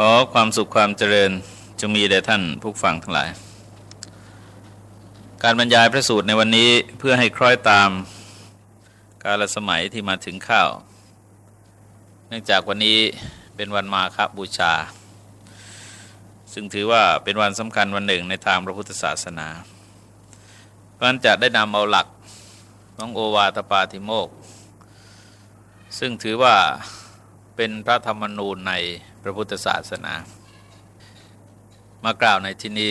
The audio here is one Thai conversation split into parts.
ขอความสุขความเจริญจงมีแด่ท่านผู้ฟังทั้งหลาย การบรรยายพระสูตรในวันนี้เพื่อให้คล้อยตามกาลสมัยที่มาถึงข้าว เนื่องจากวันนี้เป็นวันมาคบูชา ซึ่งถือว่าเป็นวันสำคัญวันหนึ่งในทางพระพุทธศาสนาเพราะนั้นจะได้นำเอาหลักของโอวาตปาติโมก ซึ่งถือว่าเป็นพระธรรมนูญใน ระพุทธศาสนา มากล่าวในที่นี้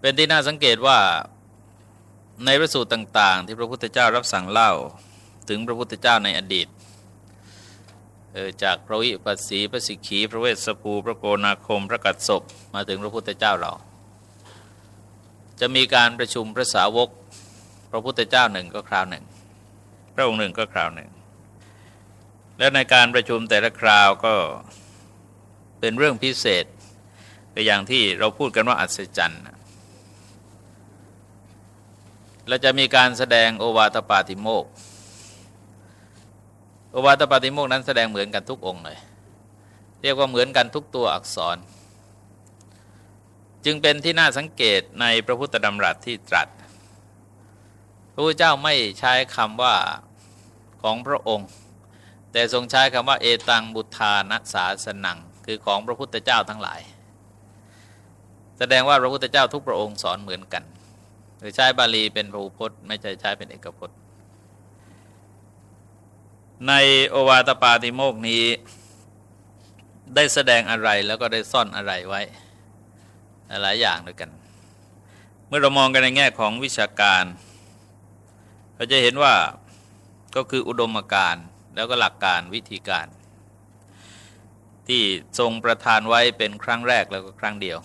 เป็นที่น่าสังเกตว่าในพระสูตรต่าง ๆ ที่พระพุทธเจ้ารับสั่งเล่าถึงพระพุทธเจ้าในอดีตจากพระวิปัสสีพระสิกขีพระเวสสภูพระโกนาคม พระกัสสปมาถึงพระพุทธเจ้าเรา จะมีการประชุมพระสาวก พระพุทธเจ้าหนึ่งก็คราวหนึ่ง พระองค์หนึ่งก็คราวหนึ่ง และในการประชุมแต่ละคราวก็ เป็นเรื่องพิเศษก็อย่างที่เราพูดกันว่าอัศจรรย์เราจะมีการแสดงโอวาทปาติโมก โอวาทปาติโมกนั้นแสดงเหมือนกันทุกองค์เลย เรียกว่าเหมือนกันทุกตัวอักษร จึงเป็นที่น่าสังเกตในพระพุทธดำรัสที่ตรัส พระพุทธเจ้าไม่ใช้คำว่าของพระองค์ แต่ทรงใช้คำว่าเอตังบุทานะสาสนัง คือของพระพุทธเจ้าทั้งหลาย แสดงว่าพระพุทธเจ้าทุกพระองค์สอนเหมือนกัน หรือใช้บาลีเป็นพระพจน์ไม่ใช่ใช้เป็นเอกพจน์ ในโอวาตปาติโมกนี้ได้แสดงอะไรแล้วก็ได้ซ่อนอะไรไว้ หลายอย่างด้วยกัน เมื่อเรามองกันในแง่ของวิชาการ เราจะเห็นว่าก็คืออุดมการณ์แล้วก็หลักการวิธีการ ที่ทรงประทานไว้เป็นครั้งแรกแล้วก็ครั้งเดียว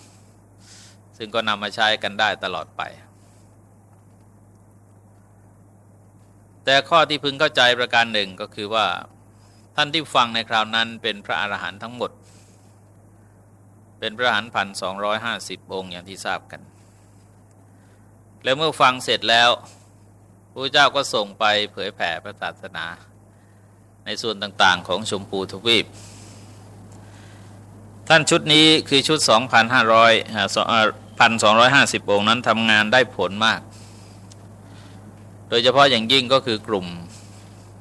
ซึ่งก็นำมาใช้กันได้ตลอดไป แต่ข้อที่พึงเข้าใจประการหนึ่งก็คือว่าท่านที่ฟังในคราวนั้นเป็นพระอรหันต์ทั้งหมด เป็นพระอรหันต์พันสองร้อยห้าสิบองค์อย่างที่ทราบกัน แล้วเมื่อฟังเสร็จแล้วพระเจ้าก็ส่งไปเผยแผ่พระศาสนา ในส่วนต่างๆ ของชมพูทวีป ท่านชุดนี้คือชุด 2,500 1,250 องค์นั้นทำงานได้ผลมาก โดยเฉพาะอย่างยิ่งก็คือกลุ่ม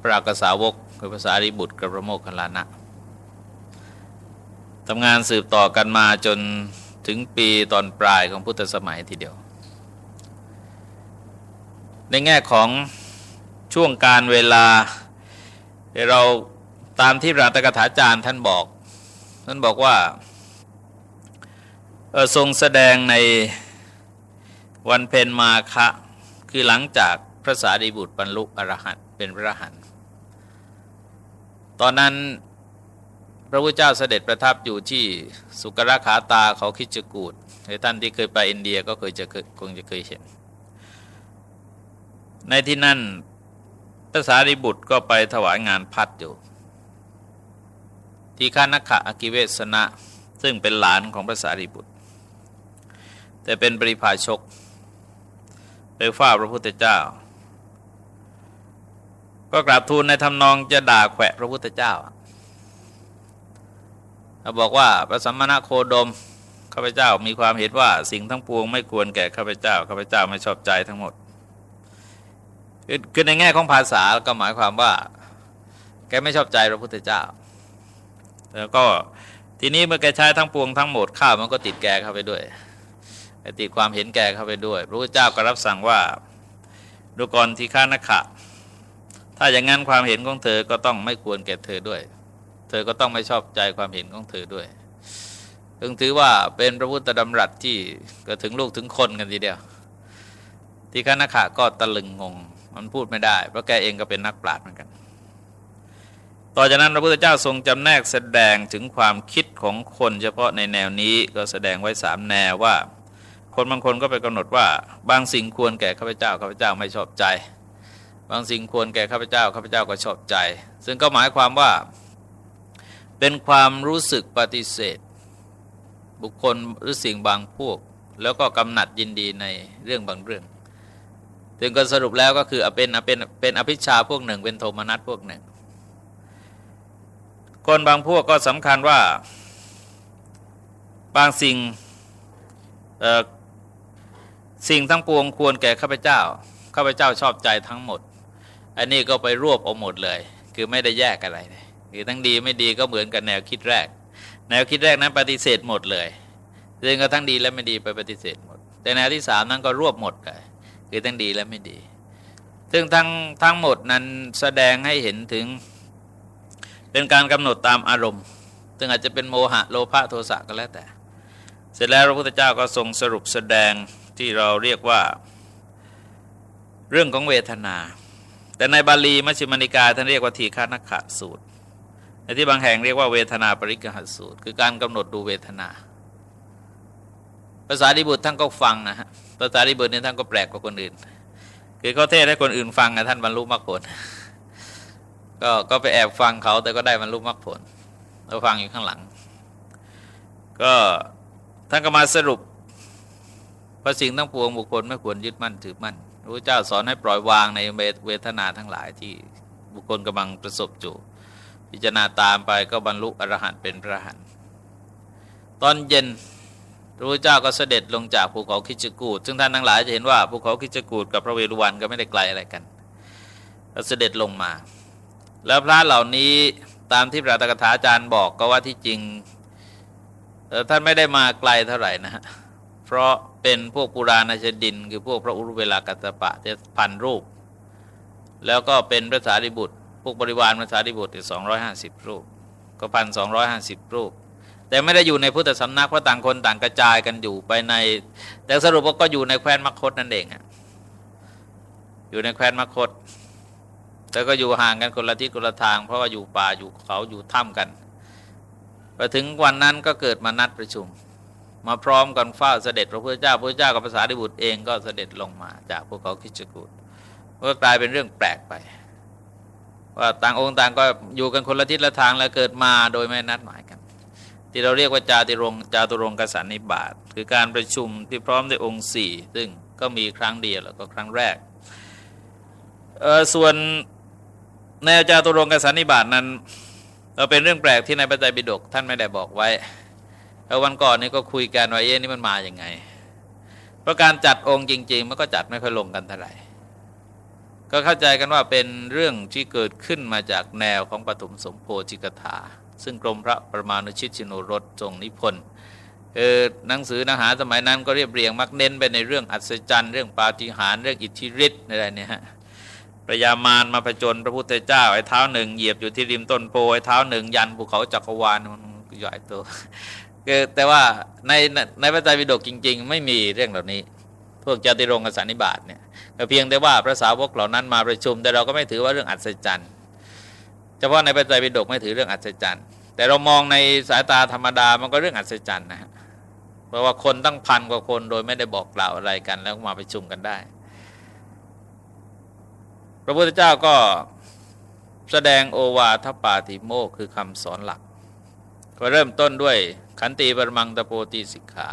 พระกษาวกคือภาษาริบุตรกับพระโมคคัลลานะทำงานสืบต่อกันมาจนถึงปีตอนปลายของพุทธสมัยทีเดียว ในแง่ของช่วงการเวลาเราตามที่ระตกถาจารย์ท่านบอก ท่านบอกว่าทรงแสดงในวันเพนมาคะ คือหลังจากพระสารีบุตรบรรลุอรหันต์เป็นพระอรหันต์ตอนนั้นพระพุทธเจ้าเสด็จประทับอยู่ที่สุกรขาตาเขาคิจกูดท่านที่เคยไปอินเดียก็เคยจะคงจะเคยเห็น ในที่นั่นพระสารีบุตรก็ไปถวายงานพัดอยู่ ที่ข้านักขะอกิเวสนะ ซึ่งเป็นหลานของพระสารีบุตร แต่เป็นปริพาชกไปฝ้าพระพุทธเจ้า ก็กราบทูลในทำนองจะด่าแขวะพระพุทธเจ้าบอกว่าพระสัมมาณโคดมข้าพเจ้ามีความเห็นว่าสิ่งทั้งปวงไม่ควรแก่ข้าพเจ้าข้าพเจ้าไม่ชอบใจทั้งหมดคือในแง่ของภาษาก็หมายความว่า แกไม่ชอบใจพระพุทธเจ้า แล้วก็ทีนี้เมื่อแกใช้ทั้งปวงทั้งหมดข้าวมันก็ติดแกเข้าไปด้วยติดความเห็นแกเข้าไปด้วย พระพุทธเจ้าก็รับสั่งว่าดูกรทีฆานักขะ ถ้าอย่างนั้นความเห็นของเธอก็ต้องไม่ควรแก่เธอด้วย เธอก็ต้องไม่ชอบใจความเห็นของเธอด้วยถึงถือว่าเป็นพระพุทธดำรัสที่ก็ถึงลูกถึงคนกันทีเดียว ทีฆานักขะก็ตะลึงงง มันพูดไม่ได้ เพราะแกเองก็เป็นนักปราชญ์เหมือนกัน ต่อจากนั้นพระพุทธเจ้าทรงจำแนกแสดงถึงความคิดของคนเฉพาะในแนวนี้ก็แสดงไว้สามแนวว่า คนบางคนก็ไปกำหนดว่า บางสิ่งควรแก่ข้าพเจ้าข้าพเจ้าไม่ชอบใจ บางสิ่งควรแก่ข้าพเจ้าข้าพเจ้าก็ชอบใจ ซึ่งก็หมายความว่า เป็นความรู้สึกปฏิเสธ บุคคลหรือสิ่งบางพวก แล้วก็กำหนัดยินดีในเรื่องบางเรื่องถึงก็สรุปแล้วก็คือเป็นเป็นเป็นอภิชาพวกหนึ่ง เป็นโทมนัสพวกหนึ่ง คนบางพวกก็สำคัญว่าบางสิ่งสิ่งทั้งปวงควรแก่ข้าพเจ้า ข้าพเจ้าชอบใจทั้งหมด อันนี้ก็ไปรวบเอาหมดเลย คือไม่ได้แยกอะไรเลยคือทั้งดีไม่ดีก็เหมือนกับแนวคิดแรก แนวคิดแรกนั้นปฏิเสธหมดเลยเรื่องก็ทั้งดีและไม่ดีไปปฏิเสธหมด แต่แนวที่สามนั้นก็รวบหมดเลยคือทั้งดีและไม่ดี ซึ่งทั้งทั้งหมดนั้นแสดงให้เห็นถึง เป็นการกำหนดตามอารมณ์ ซึ่งอาจจะเป็นโมหะโลภะโทสะก็แล้วแต่ เสร็จแล้วพระพุทธเจ้าก็ทรงสรุปแสดงที่เราเรียกว่าเรื่องของเวทนา แต่ในบาลีมัชฌิมานิกายท่านเรียกว่าทีฆานักขะสูตร ในที่บางแห่งเรียกว่าเวทนาปริกหสูตร คือการกำหนดดูเวทนา ภาษาดิบุตรท่านก็ฟังนะฮะภาษาดิบุตรเนี่ยท่านก็แปลกกว่าคนอื่น คือเขาเทศให้คนอื่นฟังนะท่านบรรลุมรรคผล ก็ก็ไปแอบฟังเขาแต่ก็ได้บรรลุมรรคผลเราฟังอยู่ข้างหลัง ก็ท่านก็มาสรุปพระสิ่งทั้งปวงบุคคลไม่ควรยึดมั่นถือมั่นพระเจ้าสอนให้ปล่อยวางในเวทนาทั้งหลายที่บุคคลกำลังประสบอยู่พิจารณาตามไปก็บรรลุอรหันต์เป็นพระหันตอนเย็นพระพุทธเจ้าก็เสด็จลงจากภูเขาคิจกูดซึ่งท่านทั้งหลายจะเห็นว่าภูเขาคิจกูดกับพระเวรุวันก็ไม่ได้ไกลอะไรกันก็เสด็จลงมา แล้วพระเหล่านี้ตามที่พระตกถาจารย์บอกก็ว่าที่จริงท่านไม่ได้มาไกลเท่าไหร่นะฮะเพราะเป็นพวกปุราณชดิน คือพวกพระอุรุเวลากัตปะจะพันรูป แล้วก็เป็นพระสารีบุตร พวกบริวารพระสารีบุตรองร้อยห้าสิบรูป ก็พันสองห้าสิบรูป แต่ไม่ได้อยู่ในพุทธสำนักเพราะต่างคนต่างกระจายกันอยู่ไปใน แต่สรุปว่าก็อยู่ในแคว้นมคตนั่นเองอะอยู่ในแคว้นมคต แต่ก็อยู่ห่างกันคนละทิศคนละทาง เพราะว่าอยู่ป่าอยู่เขาอยู่ถ้ำกันพอถึงวันนั้นก็เกิดมานัดประชุม มาพร้อมกันเฝ้าเสด็จพระพุทธเจ้าพระพุทธเจ้ากับภาษาดิบุตรเองก็เสด็จลงมาจากพวกเขาคิจกูดก็กลายเป็นเรื่องแปลกไป ว่าต่างองค์ต่างก็อยู่กันคนละทิศละทางแล้วเกิดมาโดยไม่นัดหมายกัน ที่เราเรียกว่าจาติรงจาตุรงกสันนิบาตคือการประชุมที่พร้อมด้วยองค์สี่ซึ่งก็มีครั้งเดียวแล้วก็ครั้งแรกส่วน แนวจารย์ตุรงกสันนิบาตนั้นเป็นเรื่องแปลกที่ในพระไตรปิฎกท่านไม่ได้บอกไว้แล้ววันก่อนนี่ก็คุยกันว่าเอ๊ะนี่มันมาอย่างไง เพราะการจัดองค์จริง ๆ มันก็จัดไม่ค่อยลงกันเท่าไหร่ก็เข้าใจกันว่าเป็นเรื่องที่เกิดขึ้นมาจากแนวของปฐมสมโพธิกถา ซึ่งกรมพระประมาณุชิตชินุรสทรงนิพนธ์เออหนังสือหนังหาสมัยนั้นก็เรียบเรียงมักเน้นไปในเรื่องอัศจรรย์ เรื่องปาฏิหาริย์เรื่องอิทธิฤทธิ์อะไรเนี่ยฮะ พระยามารมาผจญพระพุทธเจ้าไอ้เท้าหนึ่งเหยียบอยู่ที่ริมต้นโพไอ้เท้าหนึ่งยันภูเขาจักรวาลมันใหญ่โตแต่ว่าในในพระไตรปิฎกจริง ๆ ไม่มีเรื่องเหล่านี้ พวกจติรงกสันนิบาตเนี่ยเพียงแต่ว่าพระสาวกเหล่านั้นมาประชุม แต่เราก็ไม่ถือว่าเรื่องอัศจรรย์เฉพาะในพระไตรปิฎกไม่ถือเรื่องอัศจรรย์ แต่เรามองในสายตาธรรมดามันก็เรื่องอัศจรรย์นะฮะเพราะว่าคนตั้งพันกว่าคนโดยไม่ได้บอกกล่าวอะไรกันแล้วมาประชุมกันได้ พระพุทธเจ้าก็แสดงโอวาทปาติโมกคือคำสอนหลัก ก็เริ่มต้นด้วยขันติปรมังตะโปตีสิกขา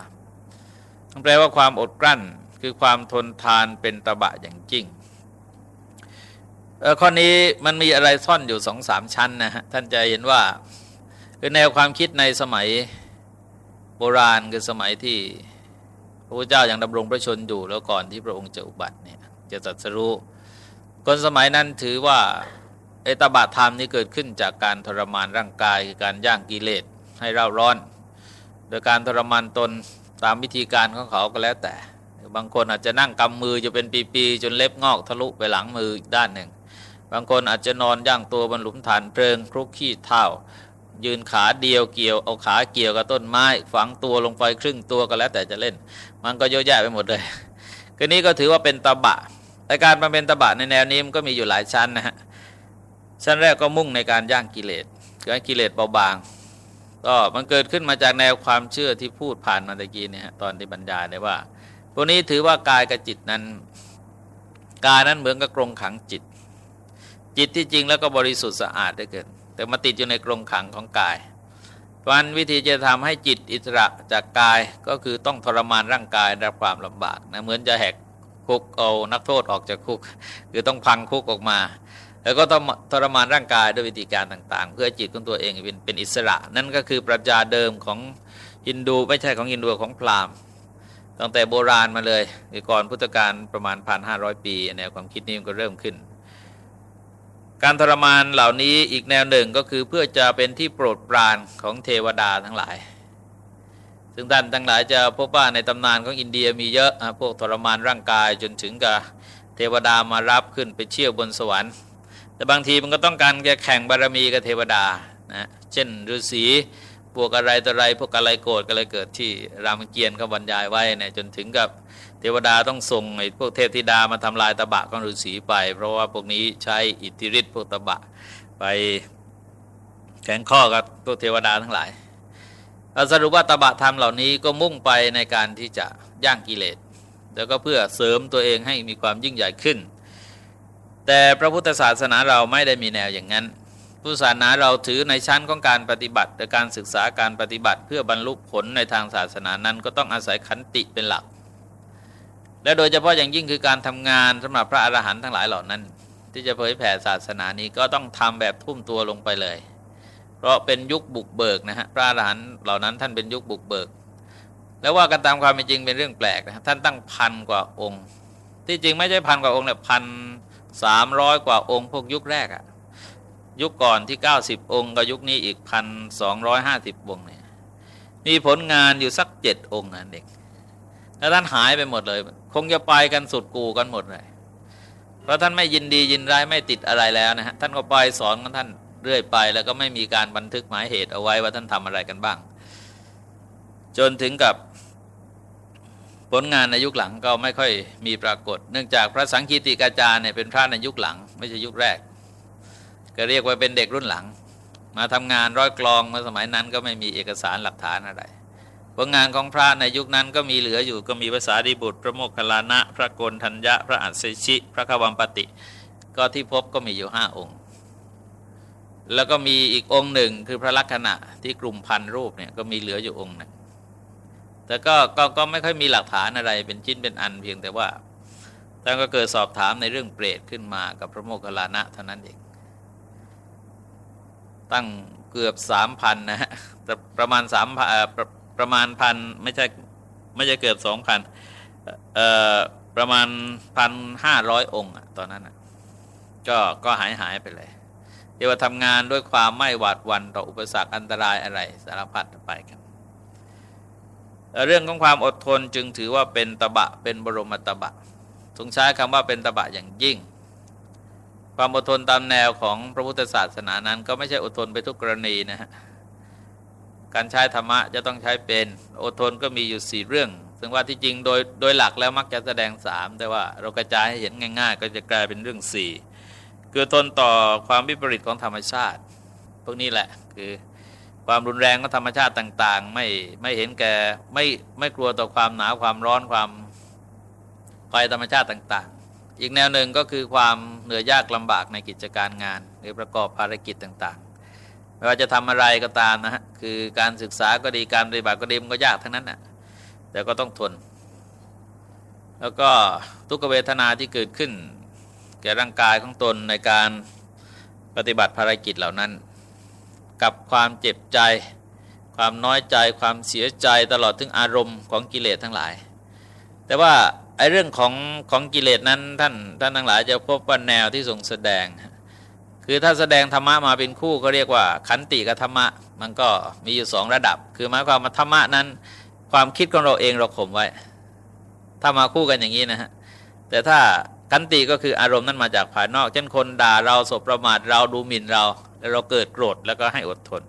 แปลว่าความอดกลั้นคือความทนทานเป็นตบะอย่างจริงข้อนี้มันมีอะไรซ่อนอยู่สองสามชั้นนะฮะท่านจะเห็นว่าคือแนวความคิดในสมัยโบราณคือสมัยที่พระพุทธเจ้ายัางดำรงพระชนอยู่แล้วก่อนที่พระองค์จะอุบัติเนี่ยจะตรัสรู้ คนสมัยนั้นถือว่าไอตบะธรรมนี้เกิดขึ้นจากการทรมานร่างกายคือการย่างกิเลสให้เร่าร้อน โดยการทรมานตนตามวิธีการของเขาก็แล้วแต่ บางคนอาจจะนั่งกำมือจะเป็นปีๆจนเล็บงอกทะลุไปหลังมืออีกด้านหนึ่ง บางคนอาจจะนอนย่างตัวบนหลุมฐานเพลิงคลุกขี้เท้ายืนขาเดียวเกี่ยวเอาขาเกี่ยวกับต้นไม้ฝังตัวลงไปครึ่งตัวก็แล้วแต่จะเล่น มันก็เยอะแยะไปหมดเลยคืนนี้ก็ถือว่าเป็นตบะ แต่การมาเป็นตบะในแนวนี้มันก็มีอยู่หลายชั้นนะฮะชั้นแรกก็มุ่งในการย่างกิเลสคือกิเลสเบาบาง ก็มันเกิดขึ้นมาจากแนวความเชื่อที่พูดผ่านมาตะกี้เนี่ยตอนที่บรรยายเนี่ยว่าพวกนี้ถือว่ากายกับจิตนั้น กายนั้นเหมือนกับกรงขังจิต จิตที่จริงแล้วก็บริสุทธิ์สะอาดได้เกินแต่มาติดอยู่ในกรงขังของกายเพราะนั้นวิธีจะทำให้จิตอิสระจากกายก็คือต้องทรมานร่างกายรับความลำบากนะเหมือนจะแหก คุกเอานักโทษออกจากคุก คือต้องพังคุกออกมา แล้วก็ต้องทรมานร่างกายด้วยวิธีการต่าง ๆ เพื่อจิตของตัวเองเป็นเป็นอิสระ นั่นก็คือปรัชญาเดิมของฮินดูไม่ใช่ของฮินดูของพราหมณ์ตั้งแต่โบราณมาเลยก่อนพุทธกาลประมาณพันห้าร้อยปีแนวความคิดนี้ก็เริ่มขึ้น การทรมานเหล่านี้อีกแนวหนึ่งก็คือเพื่อจะเป็นที่โปรดปรานของเทวดาทั้งหลาย ซึ่งท่านทั้งหลายจะพบว่าในตำนานของอินเดียมีเยอะพวกทรมานร่างกายจนถึงกับเทวดามารับขึ้นไปเชี่ยวบนสวรรค์ แต่บางทีมันก็ต้องการแข่งบารมีกับเทวดานะเช่นฤาษีพวกอะไรต่ออะไรพวกอะไรโกรธก็เลยเกิดที่รามเกียรติ์เขาบรรยายไว้เนี่ยจนถึงกับเทวดาต้องส่งไอ้พวกเทพธิดามาทำลายตะบะของฤาษีไป เพราะว่าพวกนี้ใช้อิทธิฤทธิ์พวกตะบะไปแข่งข้อกับพวกเทวดาทั้งหลาย สรุปว่าตบะธรรมเหล่านี้ก็มุ่งไปในการที่จะย่างกิเลสแล้วก็เพื่อเสริมตัวเองให้มีความยิ่งใหญ่ขึ้น แต่พระพุทธศาสนาเราไม่ได้มีแนวอย่างนั้นพุทธศาสนาเราถือในชั้นของการปฏิบัติและการศึกษาการปฏิบัติ เพื่อบรรลุผลในทางศาสนานั้น ก็ต้องอาศัยขันติเป็นหลัก และโดยเฉพาะอย่างยิ่งคือการทำงานสำหรับพระอรหันต์ทั้งหลายเหล่านั้น ที่จะเผยแผ่ศาสนานี้ก็ต้องทำแบบทุ่มตัวลงไปเลย เพราะเป็นยุคบุกเบิกนะฮะพระอรหันต์เหล่านั้นท่านเป็นยุคบุกเบิก แล้วว่ากันตามความเป็นจริงเป็นเรื่องแปลกนะท่านตั้งพันกว่าองค์ ที่จริงไม่ใช่พันกว่าองค์เนี่ยพันสามร้อยกว่าองค์ พวกยุคแรกอะยุคก่อนที่ 90 องค์กับยุคนี้อีกพันสองร้อยห้าสิบวงเนี่ยมีผลงานอยู่สักเจ็ดองค์นั่นเองแล้วท่านหายไปหมดเลย คงจะไปกันสุดกูกันหมดเลย เพราะท่านไม่ยินดียินร้ายไม่ติดอะไรแล้วนะฮะท่านก็ไปสอนของท่าน เรื่อยไป แล้วก็ไม่มีการบันทึกหมายเหตุเอาไว้ว่าท่านทำอะไรกันบ้าง จนถึงกับผลงานในยุคหลังก็ไม่ค่อยมีปรากฏ เนื่องจากพระสังคีติกาจารย์เนี่ยเป็นพระในยุคหลัง ไม่ใช่ยุคแรก ก็เรียกว่าเป็นเด็กรุ่นหลัง มาทำงานร้อยกลองมื่อสมัยนั้นก็ไม่มีเอกสารหลักฐานอะไรผลงานของพระในยุคนั้นก็มีเหลืออยู่ก็มีภาษาดิบุตร พระโมคคัลลานะ พระโกนทัญญะ พระอัศชิ พระขวัมปติ ก็ที่พบก็มีอยู่ห้าองค์ แล้วก็มีอีกองค์หนึ่งคือพระลักษณะที่กลุ่มพันรูปเนี่ยก็มีเหลืออยู่องค์หนึ่งแต่ก็ก็ก็ไม่ค่อยมีหลักฐานอะไรเป็นชิ้นเป็นอันเพียงแต่ว่าท่านก็เกิดสอบถามในเรื่องเปรตขึ้นมากับพระโมคคัลลานะเท่านั้นเอง ตั้งเกือบสามพันนะฮะประมาณสามพประมาณพันไม่ใช่ไม่ใช่เกือบสองพันประมาณพันห้าร้อยองค์ตอนนั้นก็ก็หายหายไปเลย เรียกว่าทำงานด้วยความไม่หวาดวันต่ออุปสรรคอันตรายอะไรสารพัดไปกันเรื่องของความอดทนจึงถือว่าเป็นตบะเป็นบรมตบะทรงใช้คำว่าเป็นตบะอย่างยิ่ง ความอดทนตามแนวของพระพุทธศาสนานั้น ก็ไม่ใช่อดทนไปทุกกรณีนะฮะการใช้ธรรมะจะต้องใช้เป็นอดทนก็มีอยู่สี่เรื่อง ซึ่งว่าที่จริงโดยโดยหลักแล้วมักจะแสดงสามแต่ว่าเรากระจายให้เห็นง่าย ๆ ก็จะกลายเป็นเรื่องสี่ คือทนต่อความวิปริตของธรรมชาติ พวกนี้แหละคือความรุนแรงของธรรมชาติต่าง ๆ ไม่ไม่เห็นแก่ไม่ไม่กลัวต่อความหนาวความร้อนความภัยธรรมชาติต่าง ๆ อีกแนวหนึ่งก็คือความเหนื่อยยากลำบากในกิจการงาน หรือประกอบภารกิจต่างๆ ไม่ว่าจะทำอะไรก็ตามนะฮะคือการศึกษาก็ดีการปฏิบัติก็ดีมันก็ยากทั้งนั้นนะ่ะแต่ก็ต้องทน แล้วก็ทุกเวทนาที่เกิดขึ้น แก่ร่างกายของตนในการปฏิบัติภารกิจเหล่านั้น กับความเจ็บใจ ความน้อยใจ ความเสียใจตลอดถึงอารมณ์ของกิเลสทั้งหลาย แต่ว่าไอ้เรื่องของของกิเลสนั้นท่านท่านทั้งหลายจะพบว่าแนวที่ทรงแสดง คือถ้าแสดงธรรมะมาเป็นคู่ก็เรียกว่า ขันติกับธรรมะมันก็มีอยู่สองระดับ คือหมายความว่าธรรมะนั้น ความคิดของเราเองเราข่มไว้ ถ้ามาคู่กันอย่างนี้นะฮะแต่ถ้า ขันติก็คืออารมณ์นั้นมาจากภายนอก เช่นคนด่าเราสบประมาทเราดูหมิ่นเรา แล้วเราเกิดโกรธแล้วก็ให้อดทน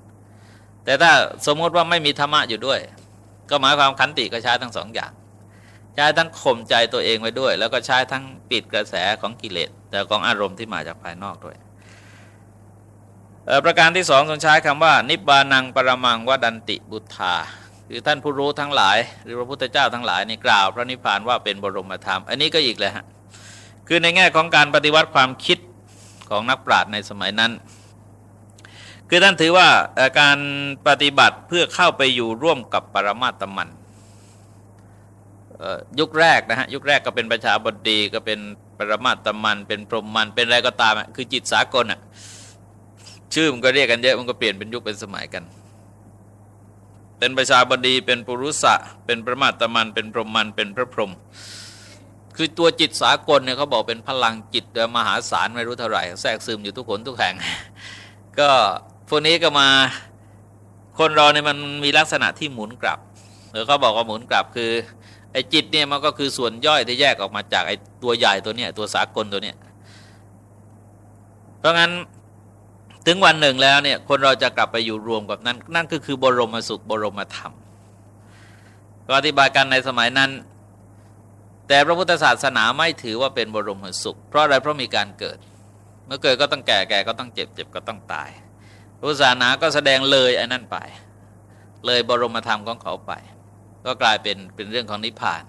แต่ถ้าสมมติว่าไม่มีธรรมะอยู่ด้วย ก็หมายความขันติก็ใช้ทั้งสองอย่าง ใช้ทั้งข่มใจตัวเองไว้ด้วย แล้วก็ใช้ทั้งปิดกระแสของกิเลสแต่ของอารมณ์ที่มาจากภายนอกด้วยประการที่สองทรงใช้คำว่า นิบานังปรมังวดันติบุธาคือท่านผู้รู้ทั้งหลาย หรือพระพุทธเจ้าทั้งหลายในกล่าว พระนิพพานว่าเป็นบรมธรรม อันนี้ก็อีกเลยฮะ คือในแง่ของการปฏิวัติความคิดของนักปราชญ์ในสมัยนั้น คือท่านถือว่าการปฏิบัติเพื่อเข้าไปอยู่ร่วมกับปรมาตมันยุคแรกนะฮะยุคแรกก็เป็นประชาบดีก็เป็นปรมาตมัน เป็นพรหมมันเป็นอะไรก็ตามคือจิตสากลอะชื่อมันก็เรียกกันเยอะมันก็เปลี่ยนเป็นยุคเป็นสมัยกัน เป็นประชาบดีเป็นปุรุษะเป็นประมาตมัน เป็นพรหมันเป็นพระพรหม คือตัวจิตสากลเนี่ยเขาบอกเป็นพลังจิตมหาศาลไม่รู้เท่าไหร่ แทรกซึมอยู่ทุกคนทุกแห่ง ก็พวกนี้ก็มาคนเราเนี่ยมันมีลักษณะที่หมุนกลับหรือเขาบอกว่าหมุนกลับคือไอ้จิตเนี่ยมันก็คือส่วนย่อยที่แยกออกมาจากไอ้ตัวใหญ่ตัวเนี้ยตัวสากลตัวเนี้ยเพราะงั้นถึงวันหนึ่งแล้วเนี่ยคนเราจะกลับไปอยู่รวมกับนั้นนั่นก็คือบรมสุขบรมธรรมก็อธิบายกันในสมัยนั้น แต่พระพุทธศาสนาไม่ถือว่าเป็นบรมสุข เพราะอะไรเพราะมีการเกิด เมื่อเกิดก็ต้องแก่แก่ก็ต้องเจ็บเจ็บก็ต้องตายพุทธศาสนาก็แสดงเลยไอ้นั่นไป เลยบรมธรรมของเขาไป ก็กลายเป็นเป็นเรื่องของนิพพาน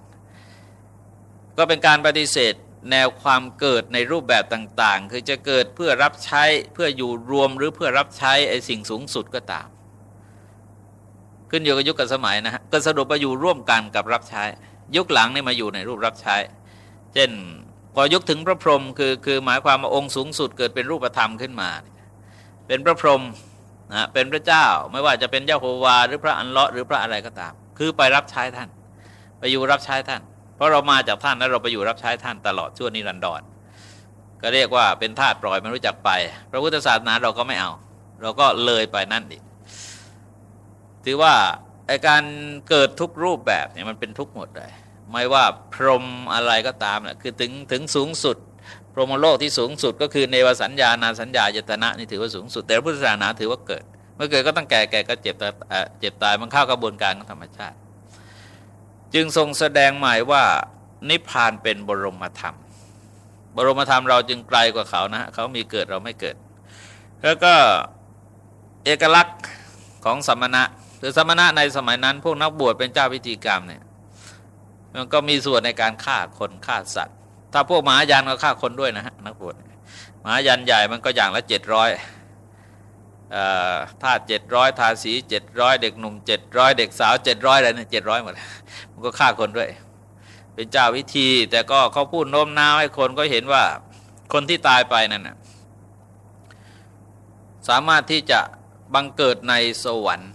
ก็เป็นการปฏิเสธแนวความเกิดในรูปแบบต่าง ๆ คือจะเกิดเพื่อรับใช้เพื่ออยู่รวมหรือเพื่อรับใช้ไอ้สิ่งสูงสุดก็ตาม ขึ้นอยู่กับยุคกับสมัยนะฮะก็สรุปมาอยู่ร่วมกันกับรับใช้ ยุคหลังนี่มาอยู่ในรูปรับใช้ เช่นพอยุคถึงพระพรหมคือคือหมายความว่าองค์สูงสุดเกิดเป็นรูปธรรมขึ้นมา เป็นพระพรหมนะเป็นพระเจ้าไม่ว่าจะเป็นเจ้าโฮวา หรือพระอันเลาะหรือพระอะไรก็ตาม คือไปรับใช้ท่าน ไปอยู่รับใช้ท่าน เพราะเรามาจากท่านแล้วเราไปอยู่รับใช้ท่านตลอดชั่วนิรันดรก็เรียกว่าเป็นทาสปล่อยไม่รู้จักไป พระพุทธศาสนาเราก็ไม่เอา เราก็เลยไปนั่นอีกถือว่าไอการเกิดทุกรูปแบบเนี่ยมันเป็นทุกหมดเลย ไม่ว่าพรหมอะไรก็ตามนะคือถึงถึงสูงสุด พรหมโลกที่สูงสุดก็คือเนวสัญญานาสัญญาเจตนะนี่ถือว่าสูงสุด แต่พระพุทธศาสนาถือว่าเกิด เมื่อเกิดก็ต้องแก่แก่ก็เจ็บตายเจ็บตายมันเข้ากระบวนการของธรรมชาติ จึงทรงแสดงหมายว่านิพพานเป็นบรมธรรม บรมธรรมเราจึงไกลกว่าเขานะเขามีเกิดเราไม่เกิด แล้วก็เอกลักษณ์ของสมณะหรือสมณะในสมัยนั้น พวกนักบวชเป็นเจ้าพิธีกรรมเนี่ย มันก็มีส่วนในการฆ่าคนฆ่าสัตว์ ถ้าพวกมหายันก็ฆ่าคนด้วยนะฮะนักบวชมหายันใหญ่มันก็อย่างละเจ็ดร้อยทาเจ็ดร้อยทาสีเจ็ดร้อยเด็กหนุ่มเจ็ดร้อยเด็กสาวเจ็ดร้อยอะไรเนี่ยเจ็ดร้อยหมดมันก็ฆ่าคนด้วย เป็นเจ้าวิธี แต่ก็เขาพูดโน้มน้าวให้คนก็เห็นว่าคนที่ตายไปนั่นนะสามารถที่จะบังเกิดในสวรรค์